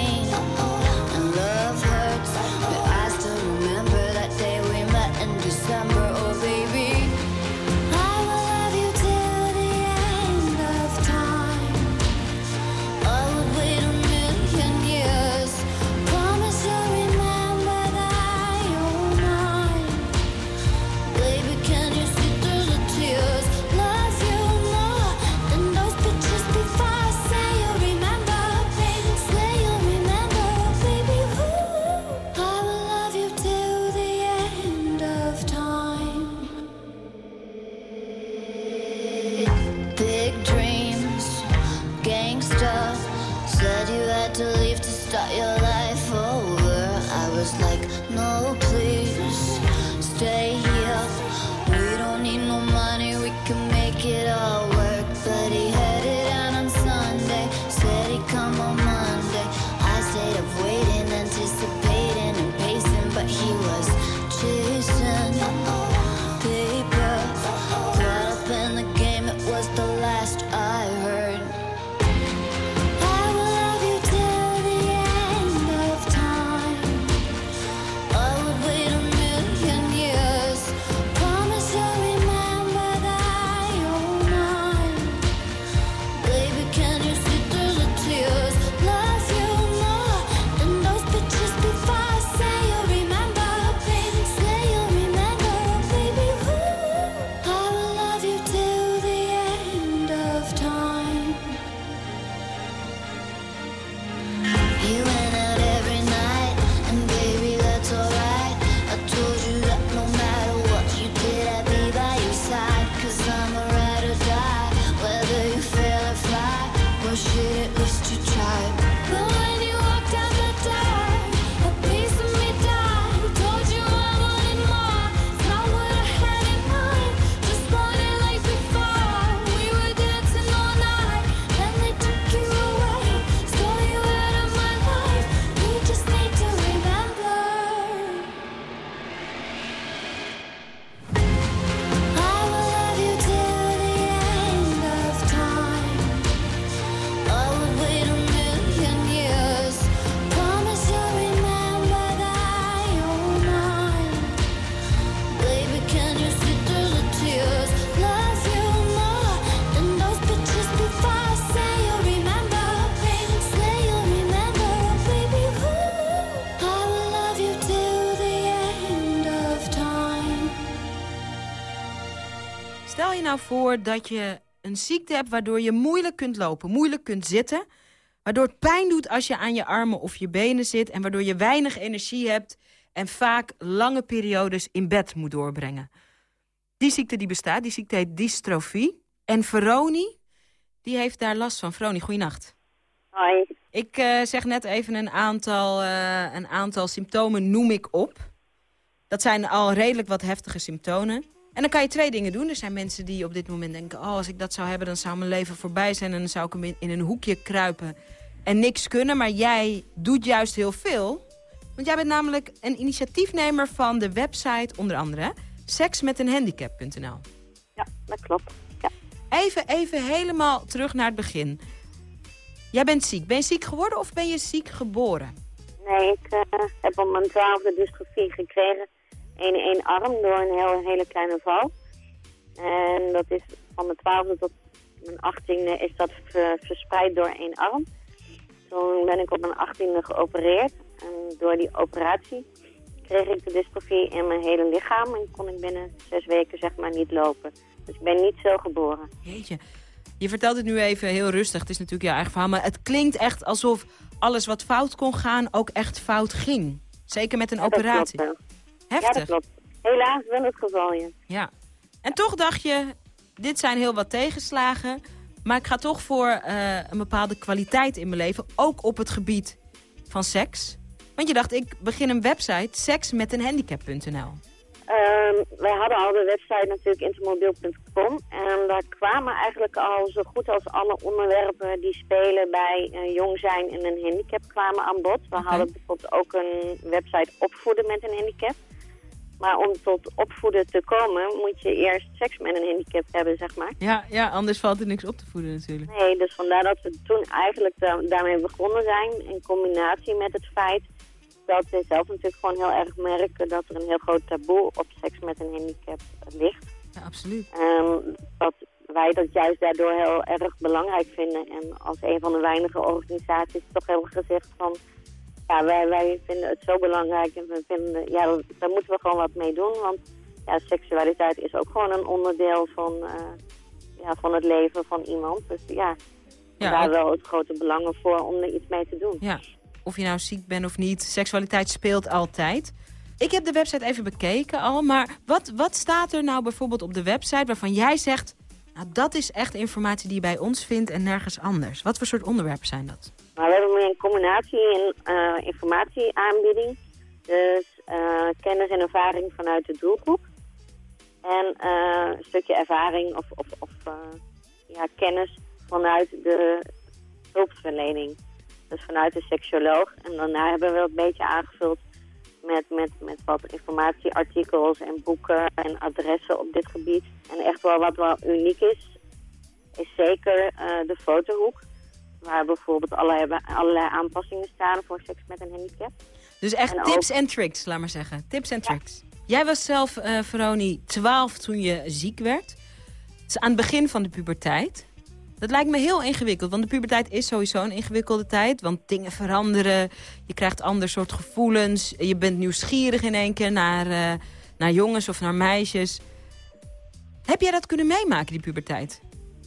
nou voor dat je een ziekte hebt waardoor je moeilijk kunt lopen, moeilijk kunt zitten. Waardoor het pijn doet als je aan je armen of je benen zit. En waardoor je weinig energie hebt en vaak lange periodes in bed moet doorbrengen. Die ziekte die bestaat, die ziekte heet dystrofie. En Veroni, die heeft daar last van. Veroni, goeienacht. Hoi. Ik eh, zeg net even een aantal, eh, een aantal symptomen noem ik op. Dat zijn al redelijk wat heftige symptomen. En dan kan je twee dingen doen. Er zijn mensen die op dit moment denken... oh, als ik dat zou hebben, dan zou mijn leven voorbij zijn... en dan zou ik hem in- een hoekje kruipen en niks kunnen. Maar jij doet juist heel veel. Want jij bent namelijk een initiatiefnemer van de website... onder andere seksmeteenhandicap.nl. Ja, dat klopt. Ja. Even, even helemaal terug naar het begin. Jij bent ziek. Ben je ziek geworden of ben je ziek geboren? Nee, ik eh, heb op mijn twaalfde dystrofie gekregen. In één arm door een heel, hele kleine val. En dat is van mijn twaalfde tot mijn achttiende is dat ver- verspreid door één arm. Toen ben ik op mijn achttiende geopereerd. En door die operatie kreeg ik de dystrofie in mijn hele lichaam. En kon ik binnen zes weken zeg maar niet lopen. Dus ik ben niet zo geboren. Jeetje. Je vertelt het nu even heel rustig. Het is natuurlijk jouw eigen verhaal. Maar het klinkt echt alsof alles wat fout kon gaan ook echt fout ging. Zeker met een Ja, operatie. klopt. Heftig. Ja, dat klopt. Helaas wel het geval, ja. Ja. En toch dacht je, dit zijn heel wat tegenslagen. Maar ik ga toch voor eh, een bepaalde kwaliteit in mijn leven. Ook op het gebied van seks. Want je dacht, ik begin een website, seksmeteenhandicap.nl. Ehm, wij hadden al de website natuurlijk intermobiel.com. En daar kwamen eigenlijk al zo goed als alle onderwerpen die spelen bij eh, jong zijn en een handicap kwamen aan bod. We hadden bijvoorbeeld ook een website opvoeden met een handicap. Maar om tot opvoeden te komen moet je eerst seks met een handicap hebben, zeg maar. Ja, ja, anders valt er niks op te voeden natuurlijk. Nee, dus vandaar dat we toen eigenlijk da- daarmee begonnen zijn. In combinatie met het feit dat we zelf natuurlijk gewoon heel erg merken dat er een heel groot taboe op seks met een handicap ligt. Ja, absoluut. Ehm, dat wij dat juist daardoor heel erg belangrijk vinden. En als een van de weinige organisaties toch hebben gezegd van... Ja, wij, wij vinden het zo belangrijk en we vinden, ja, daar moeten we gewoon wat mee doen. Want ja, seksualiteit is ook gewoon een onderdeel van, eh, ja, van het leven van iemand. Dus ja, Ja, daar ook- wel het grote belangen voor om er iets mee te doen. Ja, of je nou ziek bent of niet, seksualiteit speelt altijd. Ik heb de website even bekeken al, maar wat, wat staat er nou bijvoorbeeld op de website waarvan jij zegt... Nou, dat is echt informatie die je bij ons vindt en nergens anders. Wat voor soort onderwerpen zijn dat? Maar we hebben een combinatie in eh, informatieaanbieding. Dus eh, kennis en ervaring vanuit de doelgroep. En eh, een stukje ervaring of, of, of ja, kennis vanuit de hulpverlening. Dus vanuit de seksuoloog. En daarna hebben we het een beetje aangevuld met, met, met wat informatieartikels en boeken en adressen op dit gebied. En echt wel wat wel uniek is, is zeker eh, de fotohoek. Waar bijvoorbeeld allerlei, allerlei aanpassingen staan voor seks met een handicap. Dus echt En tips ook- en tricks, laat maar zeggen. Tips en tricks. Jij was zelf, eh Veroni, 12 toen je ziek werd. Dus aan het begin van de puberteit. Dat lijkt me heel ingewikkeld, want de puberteit is sowieso een ingewikkelde tijd. Want dingen veranderen, je krijgt ander soort gevoelens. Je bent nieuwsgierig in één keer naar, eh, naar jongens of naar meisjes. Heb jij dat kunnen meemaken, die puberteit?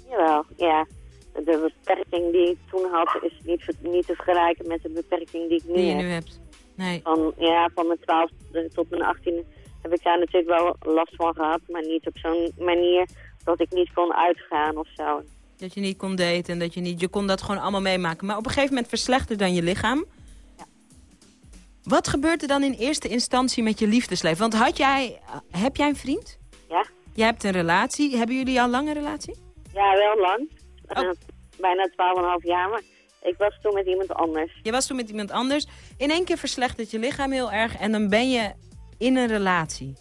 Jawel, ja. De beperking die ik toen had is niet, niet te vergelijken met de beperking die ik nu Die je heb. nu hebt. Nee. Van, ja, van mijn 12 tot mijn 18 heb ik daar natuurlijk wel last van gehad. Maar niet op zo'n manier dat ik niet kon uitgaan of zo. Dat je niet kon daten en dat je niet... Je kon dat gewoon allemaal meemaken. Maar op een gegeven moment verslechtert dan je lichaam. Wat gebeurt er dan in eerste instantie met je liefdesleven? Want had jij, heb jij een vriend? Ja. Jij hebt een relatie. Hebben jullie al lang een relatie? Ja, wel lang. Eh, bijna 12,5 jaar, maar ik was toen met iemand anders. Je was toen met iemand anders. In één keer verslechtert je lichaam heel erg en dan ben je in een relatie.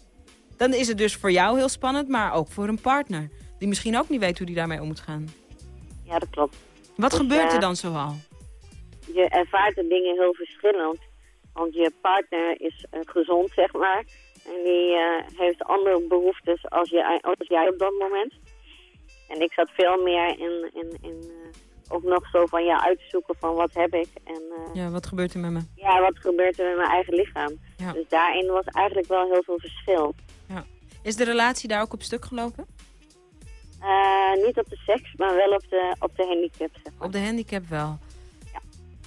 Dan is het dus voor jou heel spannend, maar ook voor een partner. Die misschien ook niet weet hoe die daarmee om moet gaan. Ja, dat klopt. Wat Dus, gebeurt er eh, dan zoal? Je ervaart de dingen heel verschillend. Want je partner is eh, gezond, zeg maar. En die eh, heeft andere behoeftes als, je, als jij op dat moment. En ik zat veel meer in, in, in ook nog zo van ja, uitzoeken van wat heb ik. En Ja, wat gebeurt er met me? ja, wat gebeurt er met mijn eigen lichaam. Ja. Dus daarin was eigenlijk wel heel veel verschil. Ja. Is de relatie daar ook op stuk gelopen? Eh, niet op de seks, maar wel op de, op de handicap, zeg maar. Op de handicap wel.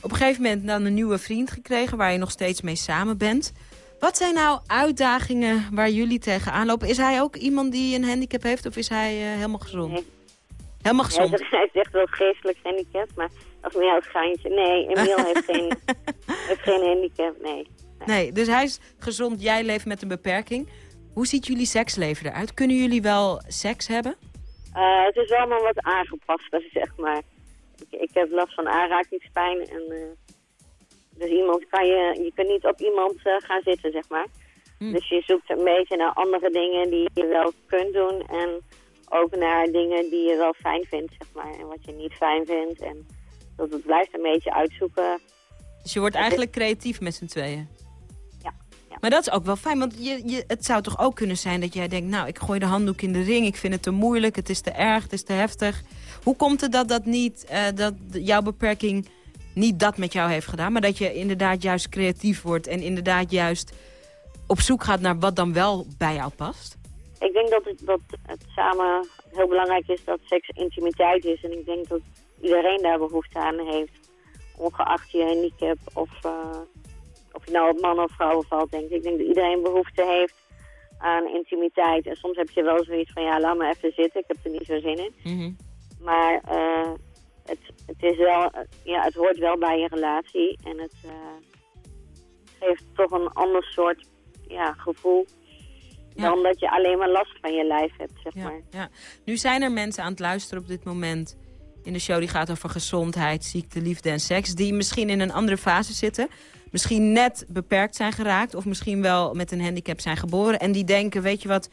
Op een gegeven moment dan een nieuwe vriend gekregen... waar je nog steeds mee samen bent. Wat zijn nou uitdagingen waar jullie tegenaan lopen? Is hij ook iemand die een handicap heeft of is hij eh, helemaal gezond? Helemaal gezond? Hij is echt wel geestelijk handicap, maar dat is meer een schijntje. Nee, Emiel heeft, geen, heeft geen handicap, nee. Nee, dus hij is gezond, jij leeft met een beperking. Hoe ziet jullie seksleven eruit? Kunnen jullie wel seks hebben? Eh, het is allemaal wat aangepaster, zeg maar. Ik, ik heb last van aanrakingspijn en... eh, dus iemand kan je, je kunt niet op iemand eh, gaan zitten, zeg maar. Dus je zoekt een beetje naar andere dingen die je wel kunt doen. En ook naar dingen die je wel fijn vindt, zeg maar. En wat je niet fijn vindt. En dat het blijft een beetje uitzoeken. Dus je wordt eigenlijk creatief met z'n tweeën? Maar dat is ook wel fijn, want je, je, het zou toch ook kunnen zijn dat jij denkt... nou, ik gooi de handdoek in de ring, ik vind het te moeilijk, het is te erg, het is te heftig. Hoe komt het dat, dat, niet, eh, dat jouw beperking niet dat met jou heeft gedaan... maar dat je inderdaad juist creatief wordt en inderdaad juist op zoek gaat naar wat dan wel bij jou past? Ik denk dat het, dat het samen heel belangrijk is dat seks intimiteit is. En ik denk dat iedereen daar behoefte aan heeft. Ongeacht je handicap of eh, of je nou op mannen of vrouwen valt, denk ik. Ik denk dat iedereen behoefte heeft aan intimiteit. En soms heb je wel zoiets van, ja, laat me even zitten. Ik heb er niet zo zin in. Maar eh, het, het, is wel, eh, ja, het hoort wel bij je relatie. En het eh, geeft toch een ander soort ja, gevoel. Dan dat je alleen maar last van je lijf hebt, zeg Ja, maar. ja. Nu zijn er mensen aan het luisteren op dit moment in de show die gaat over gezondheid, ziekte, liefde en seks. Die misschien in een andere fase zitten. Misschien net beperkt zijn geraakt of misschien wel met een handicap zijn geboren. En die denken, weet je wat,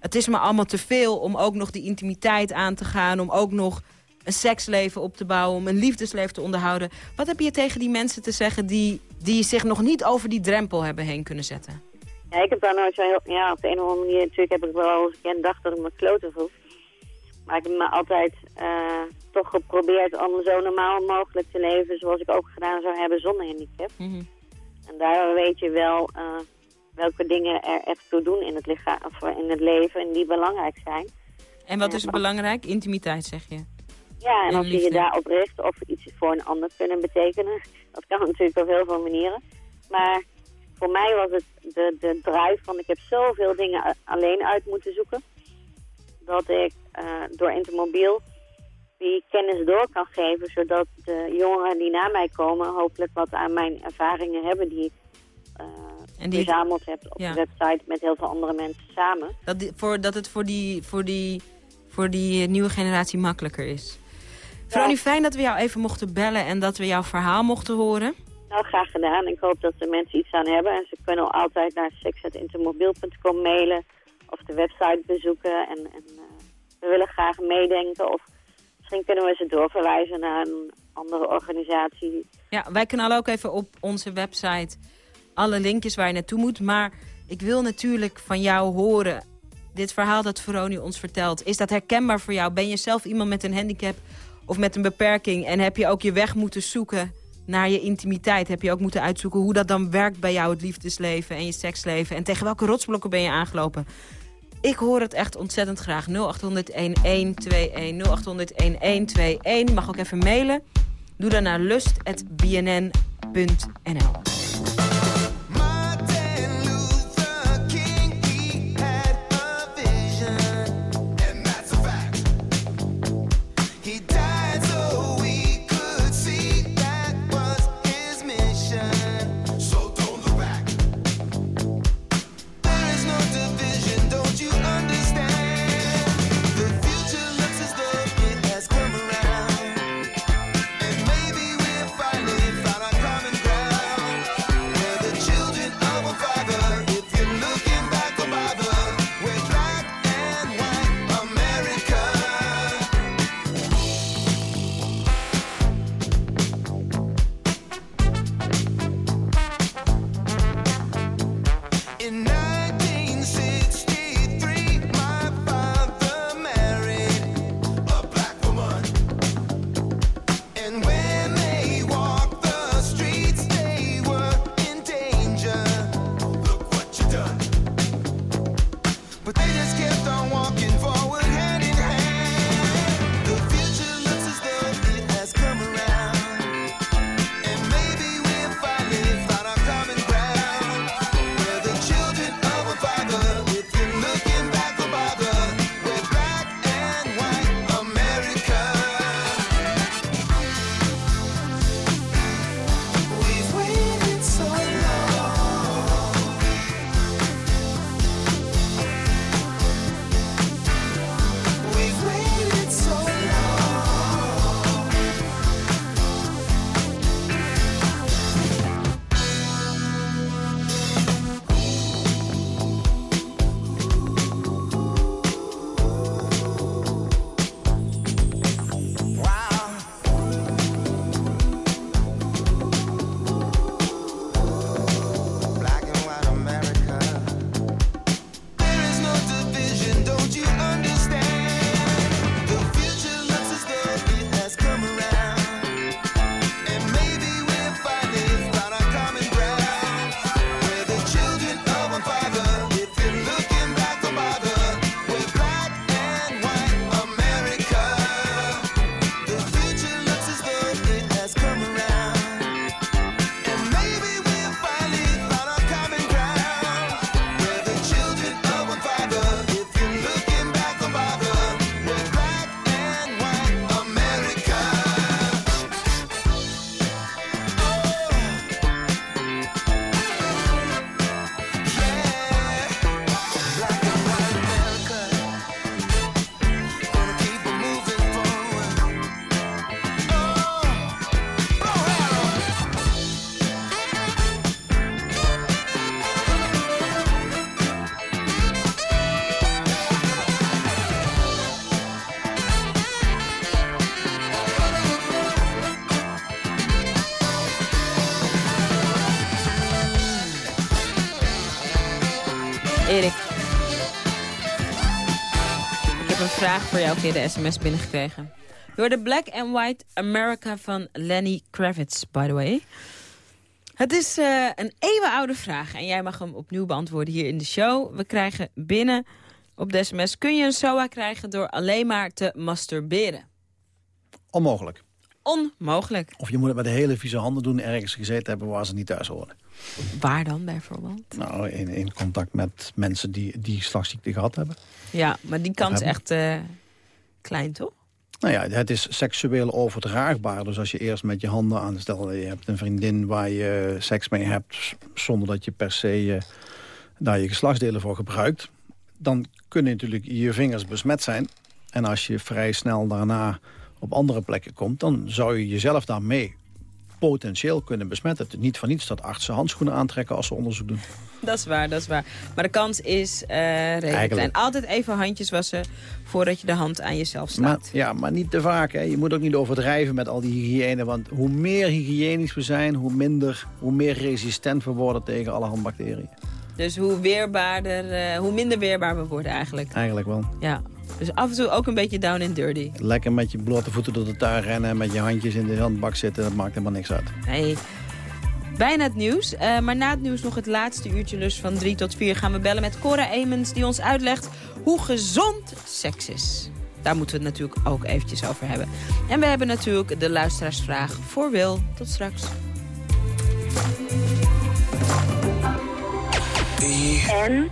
het is me allemaal te veel om ook nog die intimiteit aan te gaan. Om ook nog een seksleven op te bouwen, om een liefdesleven te onderhouden. Wat heb je tegen die mensen te zeggen die, die zich nog niet over die drempel hebben heen kunnen zetten? Ja, ik heb daar nooit zo heel... Ja, op de een of andere manier natuurlijk heb ik wel eens een gedacht dat ik me kloten voel. Maar ik heb me altijd eh, toch geprobeerd om zo normaal mogelijk te leven zoals ik ook gedaan zou hebben zonder handicap. En daar weet je wel eh, welke dingen er echt toe doen in het, lichaam, of in het leven en die belangrijk zijn. En wat is belangrijk? Intimiteit, zeg je. Ja, en En als je je liefde. daarop richt of iets voor een ander kunnen betekenen, dat kan natuurlijk op heel veel manieren. Maar voor mij was het de, de drive van ik heb zoveel dingen alleen uit moeten zoeken. dat ik door Intermobiel die kennis door kan geven, zodat de jongeren die na mij komen hopelijk wat aan mijn ervaringen hebben die ik eh, En die- verzameld heb op Ja. de website met heel veel andere mensen samen. Dat, die- voor, dat het voor die, voor, die, voor die eh, nieuwe generatie makkelijker is. Veronie, fijn dat we jou even mochten bellen en dat we jouw verhaal mochten horen. Nou, graag gedaan. Ik hoop dat de mensen iets aan hebben. En ze kunnen altijd naar seks.intermobiel.com mailen of de website bezoeken. En, en eh, we willen graag meedenken. Of misschien kunnen we ze doorverwijzen naar een andere organisatie. Ja, wij knallen ook even op onze website alle linkjes waar je naartoe moet. Maar ik wil natuurlijk van jou horen, dit verhaal dat Veronie ons vertelt... is dat herkenbaar voor jou? Ben je zelf iemand met een handicap of met een beperking... en heb je ook je weg moeten zoeken naar je intimiteit? Heb je ook moeten uitzoeken hoe dat dan werkt bij jou, het liefdesleven en je seksleven? En tegen welke rotsblokken ben je aangelopen? Ik hoor het echt ontzettend graag. 0800-1121, 0800-1121. Je mag ook even mailen. Doe dan naar lust.bnn.nl. Ik heb een vraag voor jou via de sms binnengekregen. Door de Black and White America van Lenny Kravitz, by the way. Het is eh, een eeuwenoude vraag en jij mag hem opnieuw beantwoorden hier in de show. We krijgen binnen op de sms... kun je een SOA krijgen door alleen maar te masturberen? Onmogelijk. Onmogelijk. Of je moet het met hele vieze handen doen, ergens gezeten hebben waar ze niet thuis horen. Waar dan bijvoorbeeld? Nou, in, in contact met mensen die die geslachtsziekte gehad hebben. Ja, maar die kans is echt eh, klein, toch? Nou ja, het is seksueel overdraagbaar. Dus als je eerst met je handen aan... Stel, je hebt een vriendin waar je seks mee hebt... zonder dat je per se eh, daar je geslachtsdelen voor gebruikt... dan kunnen natuurlijk je vingers besmet zijn. En als je vrij snel daarna op andere plekken komt... dan zou je jezelf daarmee potentieel kunnen besmetten. Het is niet van niets dat artsen handschoenen aantrekken als ze onderzoek doen. Dat is waar, dat is waar. Maar de kans is eh redelijk klein. Altijd even handjes wassen voordat je de hand aan jezelf slaat. Maar, ja, maar niet te vaak. Hè. Je moet ook niet overdrijven met al die hygiëne. Want hoe meer hygiënisch we zijn, hoe, minder, hoe meer resistent we worden tegen allerhande bacteriën. Dus hoe weerbaarder, eh, hoe minder weerbaar we worden eigenlijk. Eigenlijk wel. Ja. Dus af en toe ook een beetje down and dirty. Lekker met je blote voeten door de tuin rennen... en met je handjes in de handbak zitten, dat maakt helemaal niks uit. Nee. Bijna het nieuws. eh, maar na het nieuws nog het laatste uurtje lus van 3 tot 4 gaan we bellen met Cora Emens... die ons uitlegt hoe gezond seks is. Daar moeten we het natuurlijk ook eventjes over hebben. En we hebben natuurlijk de luisteraarsvraag voor Wil. Tot straks. En?